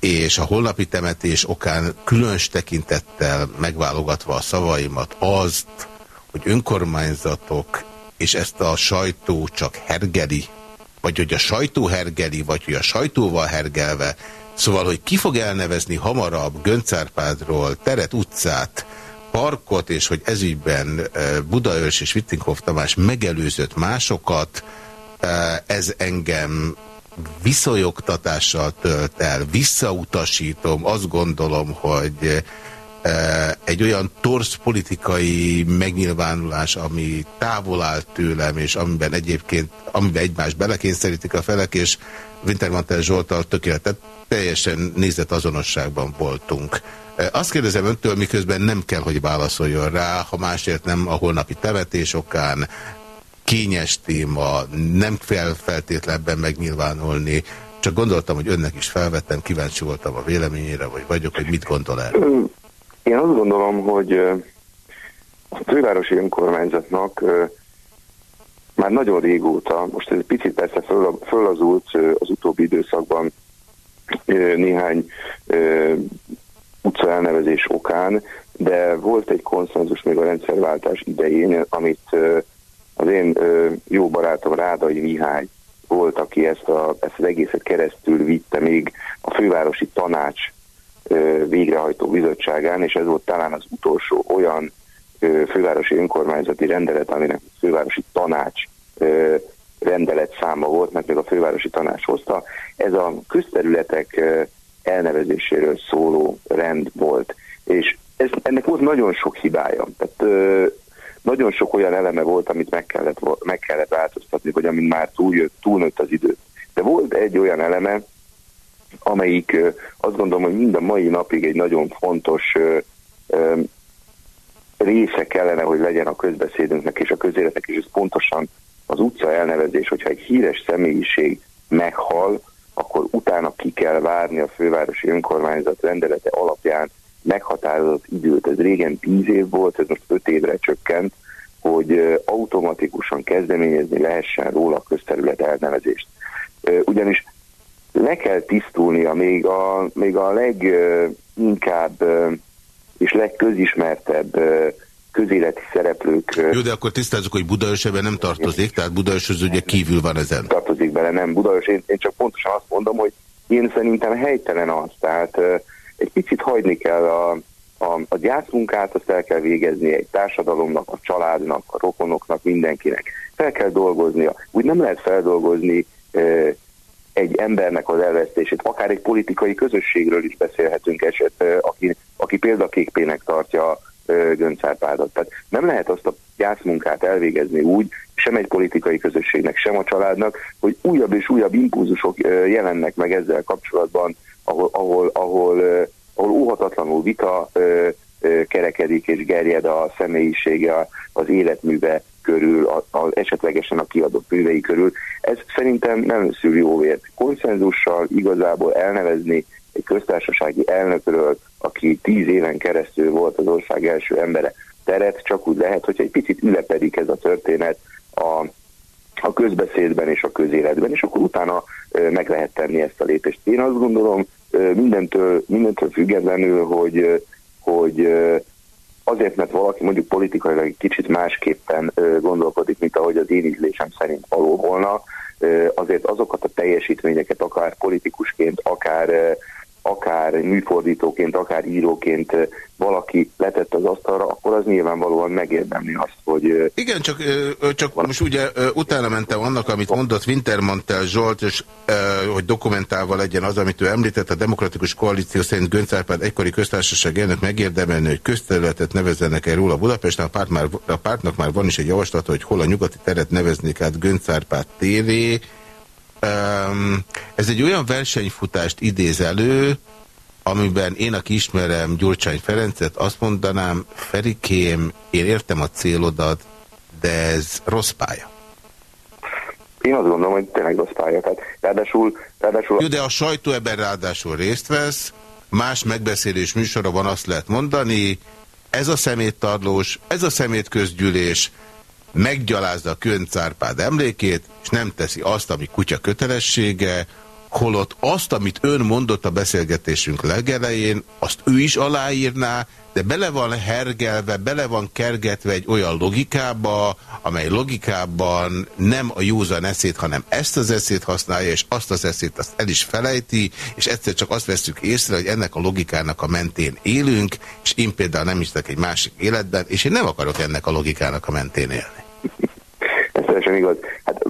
és a holnapi temetés okán különös tekintettel megválogatva a szavaimat azt, hogy önkormányzatok és ezt a sajtó csak hergeli, vagy hogy a sajtó hergeli, vagy hogy a sajtóval hergelve, szóval, hogy ki fog elnevezni hamarabb Göncárpádról teret, utcát, parkot, és hogy ezügyben Budaörs és Wittinghoff Tamás megelőzött másokat, ez engem viszonyogtatással tölt el, visszautasítom, azt gondolom, hogy egy olyan torsz politikai megnyilvánulás, ami távol áll tőlem, és amiben egyébként, amiben egymást belekényszerítik a felek, és Wintermantel Zsoltal tökéletet, teljesen nézetazonosságban voltunk. Azt kérdezem öntől, miközben nem kell, hogy válaszoljon rá, ha másért nem a holnapi temetés okán, kényes téma, nem kell feltétlenben megnyilvánulni, csak gondoltam, hogy önnek is felvettem, kíváncsi voltam a véleményére, vagy vagyok, hogy mit gondol el. Én azt gondolom, hogy a fővárosi önkormányzatnak már nagyon régóta, most ez egy picit persze föl, fölazult az utóbbi időszakban néhány utca elnevezés okán, de volt egy konszenzus még a rendszerváltás idején, amit az én jó barátom Rádai Mihály volt, aki ezt, a, ezt az egészet keresztül vitte még a fővárosi tanács végrehajtó bizottságán, és ez volt talán az utolsó olyan fővárosi önkormányzati rendelet, aminek fővárosi tanács rendelet száma volt, mert még a fővárosi tanács hozta. Ez a közterületek elnevezéséről szóló rend volt, és ez, ennek volt nagyon sok hibája. Tehát nagyon sok olyan eleme volt, amit meg kellett, meg kellett változtatni, vagy amin már túljött, túlnőtt az idő. De volt egy olyan eleme, amelyik azt gondolom, hogy mind a mai napig egy nagyon fontos része kellene, hogy legyen a közbeszédünknek és a közéletnek, és ez pontosan az utca elnevezés, hogyha egy híres személyiség meghal, akkor utána ki kell várni a fővárosi önkormányzat rendelete alapján meghatározott időt. Ez régen 10 év volt, ez most 5 évre csökkent, hogy automatikusan kezdeményezni lehessen róla a közterület elnevezést. Ugyanis le kell tisztulnia még a, még a leginkább és legközismertebb közéleti szereplők. Jó, de akkor tisztázzuk, hogy Budaörs ebben nem tartozik, tehát Budaörs az ugye kívül van ezen. Tartozik bele, nem Budaörs. Én, én csak pontosan azt mondom, hogy én szerintem helytelen az, tehát egy picit hagyni kell a, a, a gyászmunkát, azt el kell végezni egy társadalomnak, a családnak, a rokonoknak, mindenkinek. Fel kell dolgoznia. Úgy nem lehet feldolgozni egy embernek az elvesztését, akár egy politikai közösségről is beszélhetünk eset, aki, aki példaképének tartja Göncárpádat. Tehát nem lehet azt a gyászmunkát elvégezni úgy, sem egy politikai közösségnek, sem a családnak, hogy újabb és újabb impulzusok jelennek meg ezzel kapcsolatban, ahol, ahol, ahol, ahol óhatatlanul vita kerekedik és gerjed a személyisége, az életműve körül, az esetlegesen a kiadott művei körül. Ez szerintem nem szül jó vért. Konszenzussal igazából elnevezni egy köztársasági elnökről, aki tíz éven keresztül volt az ország első embere, teret csak úgy lehet, hogy egy picit ülepedik ez a történet a, a közbeszédben és a közéletben, és akkor utána meg lehet tenni ezt a lépést. Én azt gondolom, mindentől, mindentől függetlenül, hogy, hogy azért, mert valaki mondjuk politikailag egy kicsit másképpen gondolkodik, mint ahogy az én ízlésem szerint való volna, azért azokat a teljesítményeket akár politikusként, akár akár műfordítóként, akár íróként valaki letett az asztalra, akkor az nyilvánvalóan megérdemli azt, hogy... Igen, csak, csak most ugye utána mentem annak, amit mondott Wintermantel Zsolt, és hogy dokumentálva legyen az, amit ő említett, a Demokratikus Koalíció szerint Gönc Árpád egykori köztársaság elnök megérdemelni, hogy közterületet nevezzenek el róla. Budapesten, a, párt már, a pártnak már van is egy javaslat, hogy hol a nyugati teret neveznék át Gönc Árpád téré, ez egy olyan versenyfutást idéz elő, amiben én, aki ismerem Gyurcsány Ferencet, azt mondanám, Ferikém, én értem a célodat, de ez rossz pálya. Én azt gondolom, hogy tényleg rossz pálya. Tehát, ráadásul, ráadásul... Jó, de a sajtó ebben ráadásul részt vesz, más megbeszélés műsora van, azt lehet mondani, ez a szeméttarlós, ez a szemétközgyűlés, meggyalázza a Könc Árpád emlékét, és nem teszi azt, ami kutya kötelessége, holott azt, amit ön mondott a beszélgetésünk legelején, azt ő is aláírná, de bele van hergelve, bele van kergetve egy olyan logikába, amely logikában nem a józan eszét, hanem ezt az eszét használja, és azt az eszét azt el is felejti, és egyszer csak azt veszük észre, hogy ennek a logikának a mentén élünk, és én például nem is egy másik életben, és én nem akarok ennek a logikának a mentén élni teljesen igaz.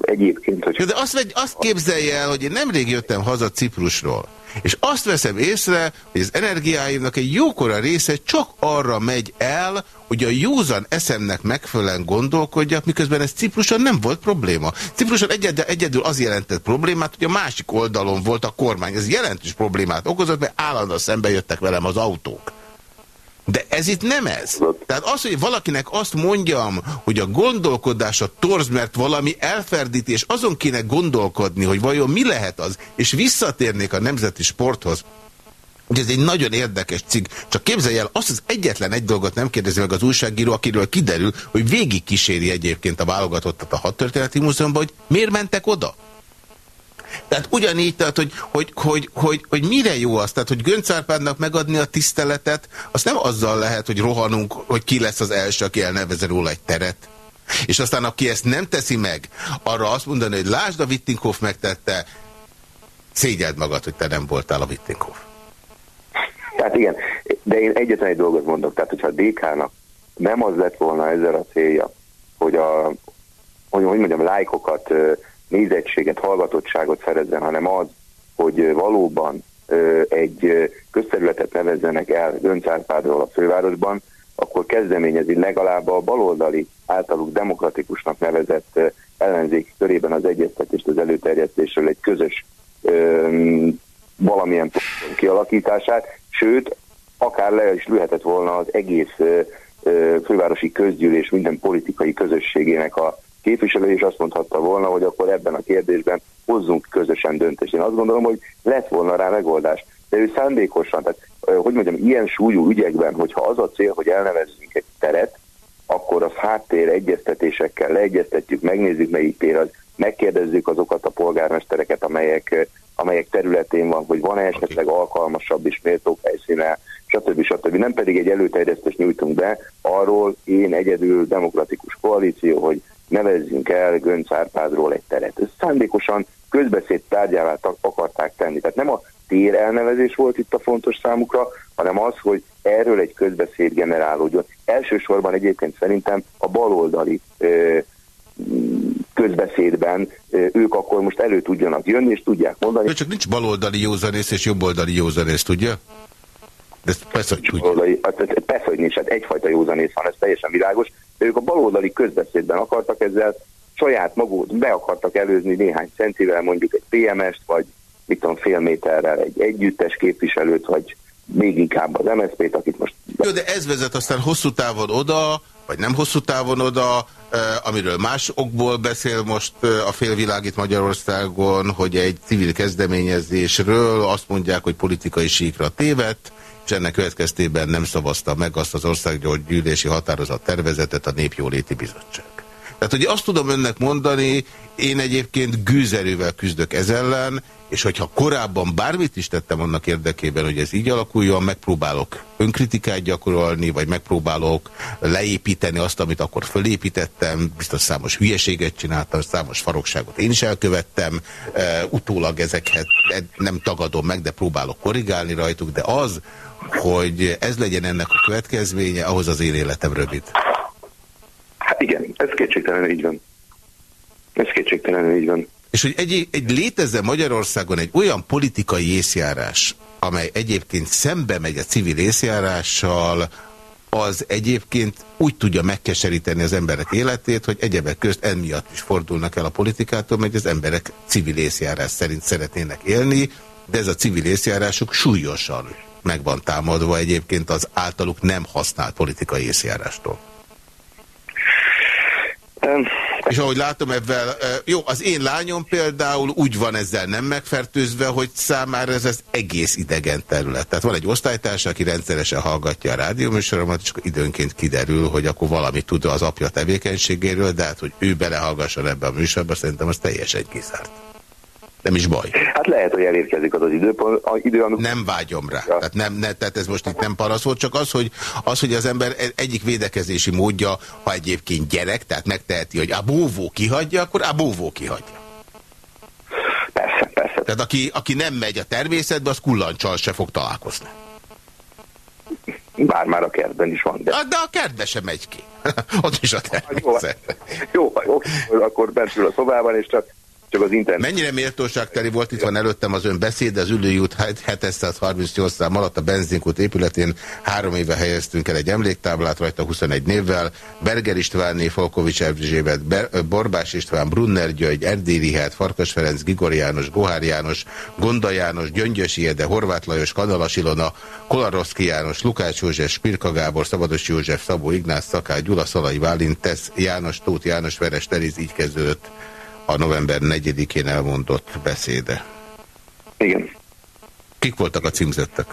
Egyébként, hogy... De azt, vegy, azt képzelje el, hogy én nemrég jöttem haza Ciprusról, és azt veszem észre, hogy az energiáimnak egy jókora része csak arra megy el, hogy a józan eszemnek megfelelően gondolkodjak, miközben ez Cipruson nem volt probléma. Cipruson egyedül, egyedül az jelentett problémát, hogy a másik oldalon volt a kormány. Ez jelentős problémát okozott, mert állandóan szembe jöttek velem az autók. De ez itt nem ez. Tehát az, hogy valakinek azt mondjam, hogy a gondolkodása torz, mert valami elferdíti, és azon kéne gondolkodni, hogy vajon mi lehet az, és visszatérnék a nemzeti sporthoz, Ugye ez egy nagyon érdekes cikk. Csak képzelj el, azt az egyetlen egy dolgot nem kérdezi meg az újságíró, akiről kiderül, hogy végig kíséri egyébként a válogatottat a hadtörténeti múzeumban, hogy miért mentek oda? Tehát ugyanígy, tehát, hogy, hogy, hogy, hogy, hogy mire jó az? Tehát, hogy Göncárpádnak megadni a tiszteletet, azt nem azzal lehet, hogy rohanunk, hogy ki lesz az első, aki elneveze róla egy teret. És aztán, aki ezt nem teszi meg, arra azt mondani, hogy lásd, a Wittinghoff megtette, szégyeld magad, hogy te nem voltál a Wittinghoff. Tehát igen, de én egyetlen egy dolgot mondok, tehát hogyha a DK-nak nem az lett volna ezzel a célja, hogy a, hogy, hogy mondjam, lájkokat nézettséget, hallgatottságot szerezzen, hanem az, hogy valóban egy közterületet nevezzenek el Göncárpádról a fővárosban, akkor kezdeményezi legalább a baloldali általuk demokratikusnak nevezett ellenzék körében az egyeztetést az előterjesztésről egy közös valamilyen kialakítását, sőt, akár le is lőhetett volna az egész fővárosi közgyűlés minden politikai közösségének a képviselő, és azt mondhatta volna, hogy akkor ebben a kérdésben hozzunk közösen döntést. Én azt gondolom, hogy lett volna rá megoldás. De ő szándékosan, tehát hogy mondjam, ilyen súlyú ügyekben, hogyha az a cél, hogy elnevezzünk egy teret, akkor az háttér egyeztetésekkel leegyeztetjük, megnézzük, melyik tér az, megkérdezzük azokat a polgármestereket, amelyek, amelyek területén van, hogy van-e esetleg alkalmasabb és méltóbb helyszíne, stb. stb. Nem pedig egy előterjesztést nyújtunk be, arról én egyedül demokratikus koalíció, hogy nevezzünk el Gönc Árpádról egy teret. Ez szándékosan közbeszéd tárgyává akarták tenni. Tehát nem a tér elnevezés volt itt a fontos számukra, hanem az, hogy erről egy közbeszéd generálódjon. Elsősorban egyébként szerintem a baloldali ö, közbeszédben ők akkor most elő tudjanak jönni, és tudják mondani. Csak nincs baloldali józanész és jobboldali józanész, tudja? De ezt persze, hogy tudja. Baloldali, hát, persze, hogy nincs, hát egyfajta józanész van, ez teljesen világos. Ők a baloldali közbeszédben akartak ezzel saját maguk be akartak előzni néhány centivel mondjuk egy PMS-t, vagy mit tudom, fél méterrel egy együttes képviselőt, vagy még inkább az MSZP-t, akit most... Jó, de ez vezet aztán hosszú távon oda, vagy nem hosszú távon oda, amiről más okból beszél most a félvilág itt Magyarországon, hogy egy civil kezdeményezésről azt mondják, hogy politikai síkra tévedt, és ennek következtében nem szavazta meg azt az országgyűlési határozat tervezetet a Népjóléti Bizottság. Tehát ugye azt tudom önnek mondani, én egyébként gőzerővel küzdök ez ellen, és hogyha korábban bármit is tettem annak érdekében, hogy ez így alakuljon, megpróbálok önkritikát gyakorolni, vagy megpróbálok leépíteni azt, amit akkor fölépítettem, biztos számos hülyeséget csináltam, számos farokságot én is elkövettem, e, utólag ezeket nem tagadom meg, de próbálok korrigálni rajtuk, de az, hogy ez legyen ennek a következménye, ahhoz az én életem rövid. Igen, ez kétségtelenül így van. Ez kétségtelenül így van. És hogy egy, egy létezze Magyarországon egy olyan politikai észjárás, amely egyébként szembe megy a civil észjárással, az egyébként úgy tudja megkeseríteni az emberek életét, hogy egyebek közt emiatt is fordulnak el a politikától, mert az emberek civil észjárás szerint szeretnének élni, de ez a civil észjárásuk súlyosan meg van támadva egyébként az általuk nem használt politikai észjárástól. És ahogy látom ebben, jó, az én lányom például úgy van ezzel nem megfertőzve, hogy számára ez az egész idegen terület. Tehát van egy osztálytárs, aki rendszeresen hallgatja a rádióműsoromat, és időnként kiderül, hogy akkor valami tud az apja tevékenységéről, de hát, hogy ő belehallgasson ebbe a műsorba, szerintem az teljesen kizárt. Nem is baj. Hát lehet, hogy elérkezik az az időpont, a idő, amikor... Nem vágyom rá. Ja. Tehát, nem, ne, tehát ez most itt nem parasz volt, csak az hogy, az, hogy az ember e- egyik védekezési módja, ha egyébként gyerek, tehát megteheti, hogy a bóvó kihagyja, akkor a bóvó kihagyja. Persze, persze. Tehát aki, aki nem megy a természetbe, az kullancsal se fog találkozni. Bár már a kertben is van. De, de a kertbe sem megy ki. Ott is a természet. Jó, jó, jó, akkor bent ül a szobában, és csak csak az internet. Mennyire méltóságteli volt, itt van előttem az ön beszéd, az ülőjút 738 szám alatt a benzinkút épületén három éve helyeztünk el egy emléktáblát, rajta 21 névvel, Berger Istvánné, Folkovics Erzsébet, Borbás István, Brunner György, Erdély Rihát, Farkas Ferenc, Gigor János, Gohár János, Gonda János, Gyöngyösi Ede, Horváth Lajos, Kanalas Ilona, Kolaroszki János, Lukács József, Spirka Gábor, Szabados József, Szabó Ignác, Szakály, Gyula Szalai, Válint, Tesz, János, Tóth János, Veres, Teriz, így kezdődött a november 4-én elmondott beszéde. Igen. Kik voltak a címzettek?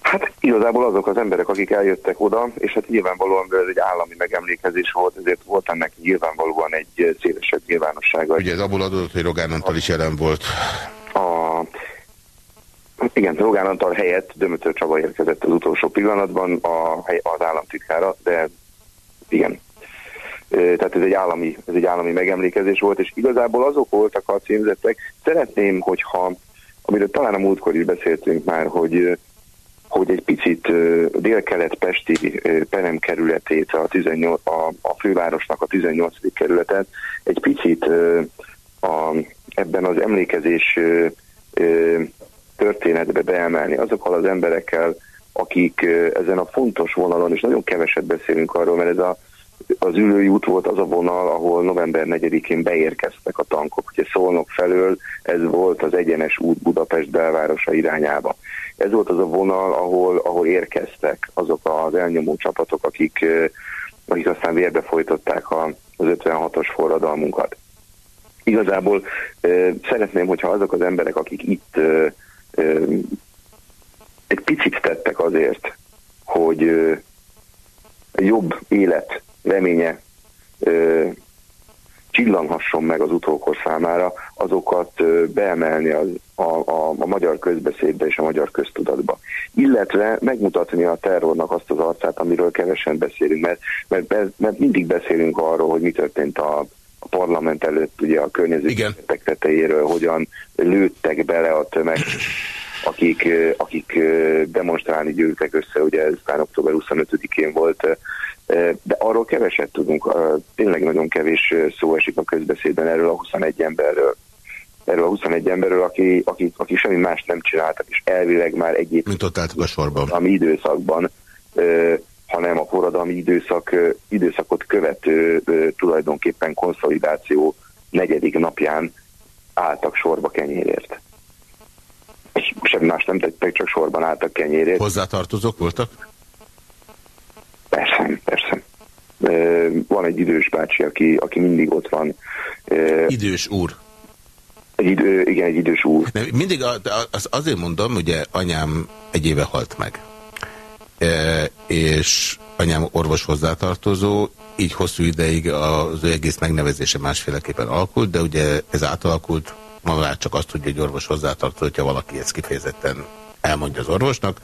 Hát igazából azok az emberek, akik eljöttek oda, és hát nyilvánvalóan ez egy állami megemlékezés volt, ezért volt ennek nyilvánvalóan egy szélesebb nyilvánossága. Ugye ez abból adott, hogy Rogán Antal is jelen volt. A, igen, Rogán Antal helyett Dömötör Csaba érkezett az utolsó pillanatban a, az államtitkára, de igen, tehát ez egy, állami, ez egy állami megemlékezés volt, és igazából azok voltak a címzettek. Szeretném, hogyha, amiről talán a múltkor is beszéltünk már, hogy hogy egy picit dél-kelet-pesti perem kerületét, a, 18, a, a fővárosnak a 18. kerületet egy picit a, ebben az emlékezés történetbe beemelni azokkal az emberekkel, akik ezen a fontos vonalon, és nagyon keveset beszélünk arról, mert ez a az ülői út volt az a vonal, ahol november 4-én beérkeztek a tankok. Ugye Szolnok felől ez volt az egyenes út Budapest belvárosa irányába. Ez volt az a vonal, ahol, ahol érkeztek azok az elnyomó csapatok, akik, akik aztán vérbe folytották a, az 56-os forradalmunkat. Igazából szeretném, hogyha azok az emberek, akik itt egy picit tettek azért, hogy jobb élet reménye csillanhasson meg az utókor számára, azokat beemelni az, a, a, a magyar közbeszédbe és a magyar köztudatba. Illetve megmutatni a terrornak azt az arcát, amiről kevesen beszélünk, mert, mert, mert mindig beszélünk arról, hogy mi történt a, a parlament előtt, ugye a környező tetejéről, hogyan lőttek bele a tömeg akik, akik demonstrálni gyűltek össze, ugye ez már október 25-én volt, de arról keveset tudunk, tényleg nagyon kevés szó esik a közbeszédben erről a 21 emberről. Erről a 21 emberről, aki, aki, aki semmi más nem csináltak, és elvileg már egyébként... Mint ott álltak a sorban. A mi időszakban, hanem a forradalmi időszak, időszakot követő tulajdonképpen konszolidáció negyedik napján álltak sorba kenyérért semmi más nem tettek, csak sorban álltak kenyérét. Hozzátartozók voltak? Persze, persze. Van egy idős bácsi, aki, aki mindig ott van. Idős úr? Egy idő, igen, egy idős úr. Nem, mindig az, azért mondom, ugye anyám egy éve halt meg. És anyám orvos hozzátartozó, így hosszú ideig az ő egész megnevezése másféleképpen alakult, de ugye ez átalakult már csak azt tudja, hogy orvos hozzátartó, hogyha valaki ezt kifejezetten elmondja az orvosnak.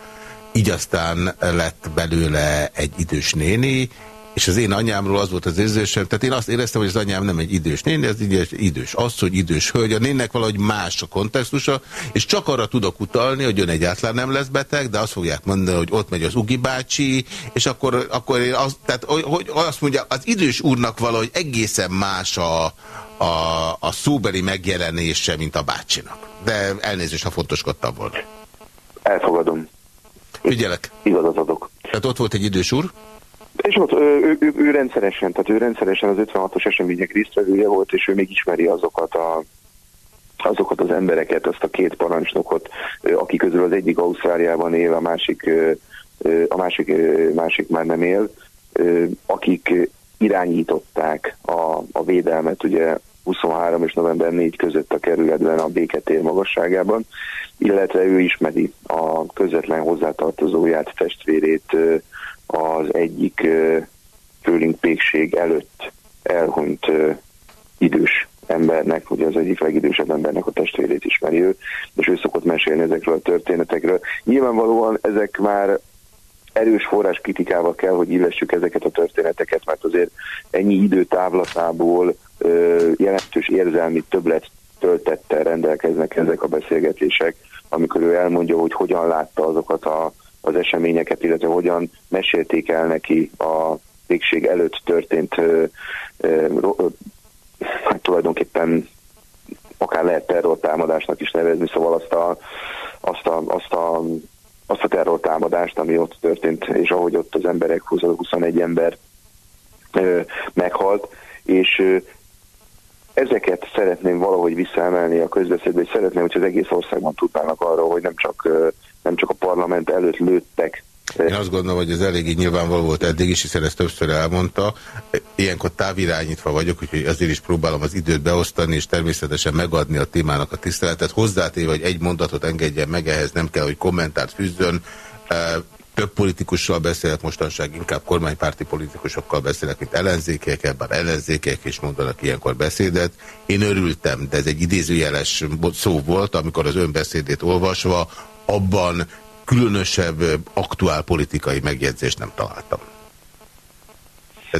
Így aztán lett belőle egy idős néni, és az én anyámról az volt az érzésem, tehát én azt éreztem, hogy az anyám nem egy idős néni, ez egy idős asszony, idős hölgy, a nénnek valahogy más a kontextusa, és csak arra tudok utalni, hogy ön egyáltalán nem lesz beteg, de azt fogják mondani, hogy ott megy az Ugi bácsi, és akkor, akkor én azt, tehát, hogy azt mondja, az idős úrnak valahogy egészen más a, a, a szóbeli megjelenése, mint a bácsinak. De elnézést, ha fontoskodtam volna. Elfogadom. Figyelek. Igazat adok. Tehát ott volt egy idős úr? És ott ő, ő, ő, rendszeresen, tehát ő rendszeresen az 56-os események résztvevője volt, és ő még ismeri azokat a azokat az embereket, azt a két parancsnokot, aki közül az egyik Ausztráliában él, a másik, a másik, másik már nem él, akik irányították a, a védelmet ugye 23 és november 4 között a kerületben a béketér magasságában, illetve ő ismeri a közvetlen hozzátartozóját, testvérét az egyik főlink pékség előtt elhunyt idős embernek, ugye az egyik legidősebb embernek a testvérét ismeri ő, és ő szokott mesélni ezekről a történetekről. Nyilvánvalóan ezek már erős forrás kritikával kell, hogy illessük ezeket a történeteket, mert azért ennyi időtávlatából jelentős érzelmi többlet töltettel rendelkeznek ezek a beszélgetések, amikor ő elmondja, hogy hogyan látta azokat a, az eseményeket, illetve hogyan mesélték el neki a végség előtt történt ö, ö, hát tulajdonképpen akár lehet terrortámadásnak is nevezni, szóval azt a, azt a, azt a azt a terrortámadást, ami ott történt, és ahogy ott az emberek, 21 ember ö, meghalt, és ö, ezeket szeretném valahogy visszaemelni a közbeszédbe, és szeretném, hogy az egész országban tudnának arról, hogy nem csak, ö, nem csak a parlament előtt lőttek én azt gondolom, hogy ez eléggé nyilvánvaló volt eddig is, hiszen ezt többször elmondta. Ilyenkor távirányítva vagyok, úgyhogy azért is próbálom az időt beosztani, és természetesen megadni a témának a tiszteletet. Hozzátéve, hogy egy mondatot engedjen meg, ehhez nem kell, hogy kommentárt fűzzön. Több politikussal beszélek mostanság, inkább kormánypárti politikusokkal beszélek, mint ellenzékek, bár ellenzékek is mondanak ilyenkor beszédet. Én örültem, de ez egy idézőjeles szó volt, amikor az önbeszédét olvasva abban különösebb aktuál politikai megjegyzést nem találtam.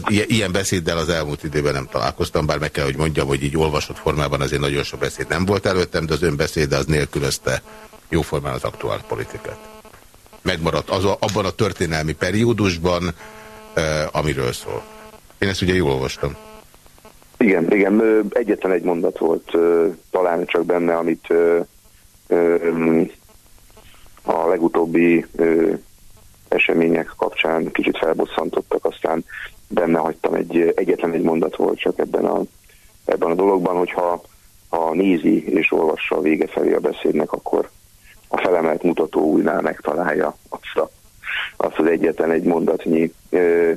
Ilyen beszéddel az elmúlt időben nem találkoztam, bár meg kell, hogy mondjam, hogy így olvasott formában azért nagyon sok beszéd nem volt előttem, de az ön beszéde az nélkülözte jóformán az aktuál politikát. Megmaradt az a, abban a történelmi periódusban, eh, amiről szól. Én ezt ugye jól olvastam. Igen, igen, egyetlen egy mondat volt talán csak benne, amit a legutóbbi ö, események kapcsán kicsit felbosszantottak, aztán benne hagytam, egy, egyetlen egy mondat volt csak ebben a, ebben a dologban, hogyha ha nézi és olvassa a vége felé a beszédnek, akkor a felemelt mutató újnál megtalálja azt, a, azt az egyetlen egy mondatnyi ö,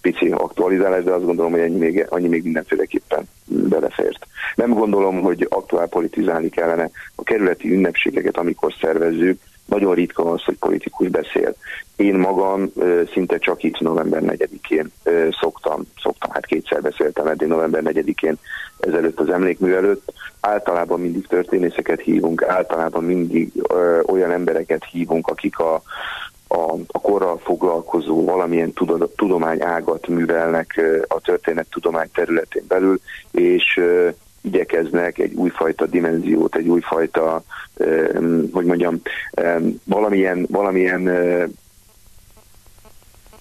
pici aktualizálás, de azt gondolom, hogy ennyi még, annyi még mindenféleképpen belefért. Nem gondolom, hogy aktuál politizálni kellene a kerületi ünnepségeket, amikor szervezzük, nagyon ritka az, hogy politikus beszél. Én magam szinte csak itt november 4-én szoktam, szoktam, hát kétszer beszéltem eddig november 4-én ezelőtt az emlékmű előtt. Általában mindig történészeket hívunk, általában mindig ö, olyan embereket hívunk, akik a, a, a korral foglalkozó valamilyen tudományágat művelnek a történettudomány területén belül, és igyekeznek egy újfajta dimenziót, egy újfajta, hogy mondjam, valamilyen, valamilyen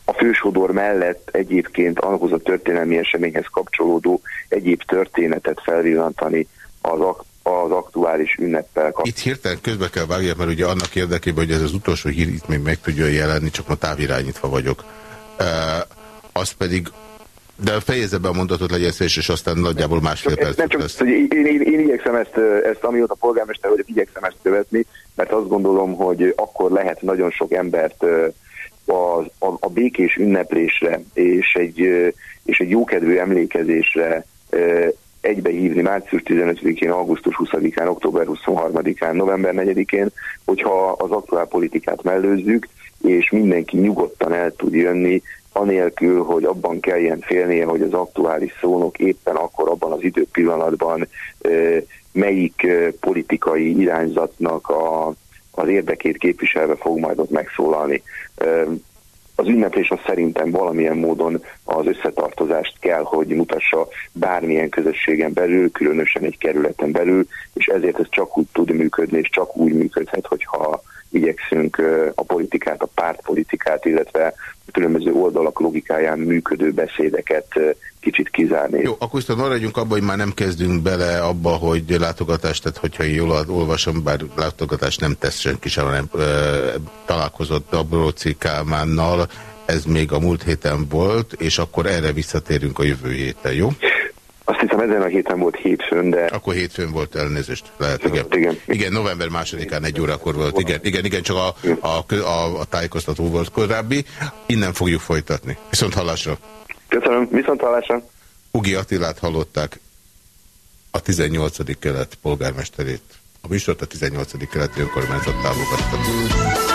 a fősodor mellett egyébként ahhoz a történelmi eseményhez kapcsolódó egyéb történetet felvillantani az, ak az aktuális ünneppel kapcsolatban. Itt hirtelen közbe kell vágjak, mert ugye annak érdekében, hogy ez az utolsó hír itt még meg tudjon jelenni, csak ma távirányítva vagyok. Uh, az pedig de fejezze be a mondatot, legyen szés, és aztán nagyjából másfél perc. Nem csak, lesz. hogy én, én, én igyekszem ezt, ezt, amióta polgármester vagyok, igyekszem ezt követni, mert azt gondolom, hogy akkor lehet nagyon sok embert a, a, a békés ünneplésre és egy, és egy jókedvű emlékezésre egybehívni március 15-én, augusztus 20-án, október 23-án, november 4-én, hogyha az aktuál politikát mellőzzük, és mindenki nyugodtan el tud jönni anélkül, hogy abban kelljen félnie, hogy az aktuális szónok éppen akkor abban az időpillanatban melyik politikai irányzatnak a, az érdekét képviselve fog majd ott megszólalni. Az ünneplés az szerintem valamilyen módon az összetartozást kell, hogy mutassa bármilyen közösségen belül, különösen egy kerületen belül, és ezért ez csak úgy tud működni, és csak úgy működhet, hogyha igyekszünk a politikát, a pártpolitikát, illetve a különböző oldalak logikáján működő beszédeket kicsit kizárni. Jó, akkor aztán maradjunk abban, hogy már nem kezdünk bele abba, hogy látogatást, tehát hogyha én jól olvasom, bár látogatást nem tesz senki sem, hanem e, találkozott Dabróci Kálmánnal, ez még a múlt héten volt, és akkor erre visszatérünk a jövő héten, jó? Azt hiszem ezen a héten volt hétfőn, de... Akkor hétfőn volt elnézést, lehet, igen. Igen, igen november másodikán egy órakor volt, igen, igen, igen, csak a, a, a, a tájékoztató volt korábbi. Innen fogjuk folytatni. Viszont hallásra. Köszönöm, viszont hallásra. Ugi Attilát hallották, a 18. kelet polgármesterét. A műsort a 18. keleti önkormányzat támogatta.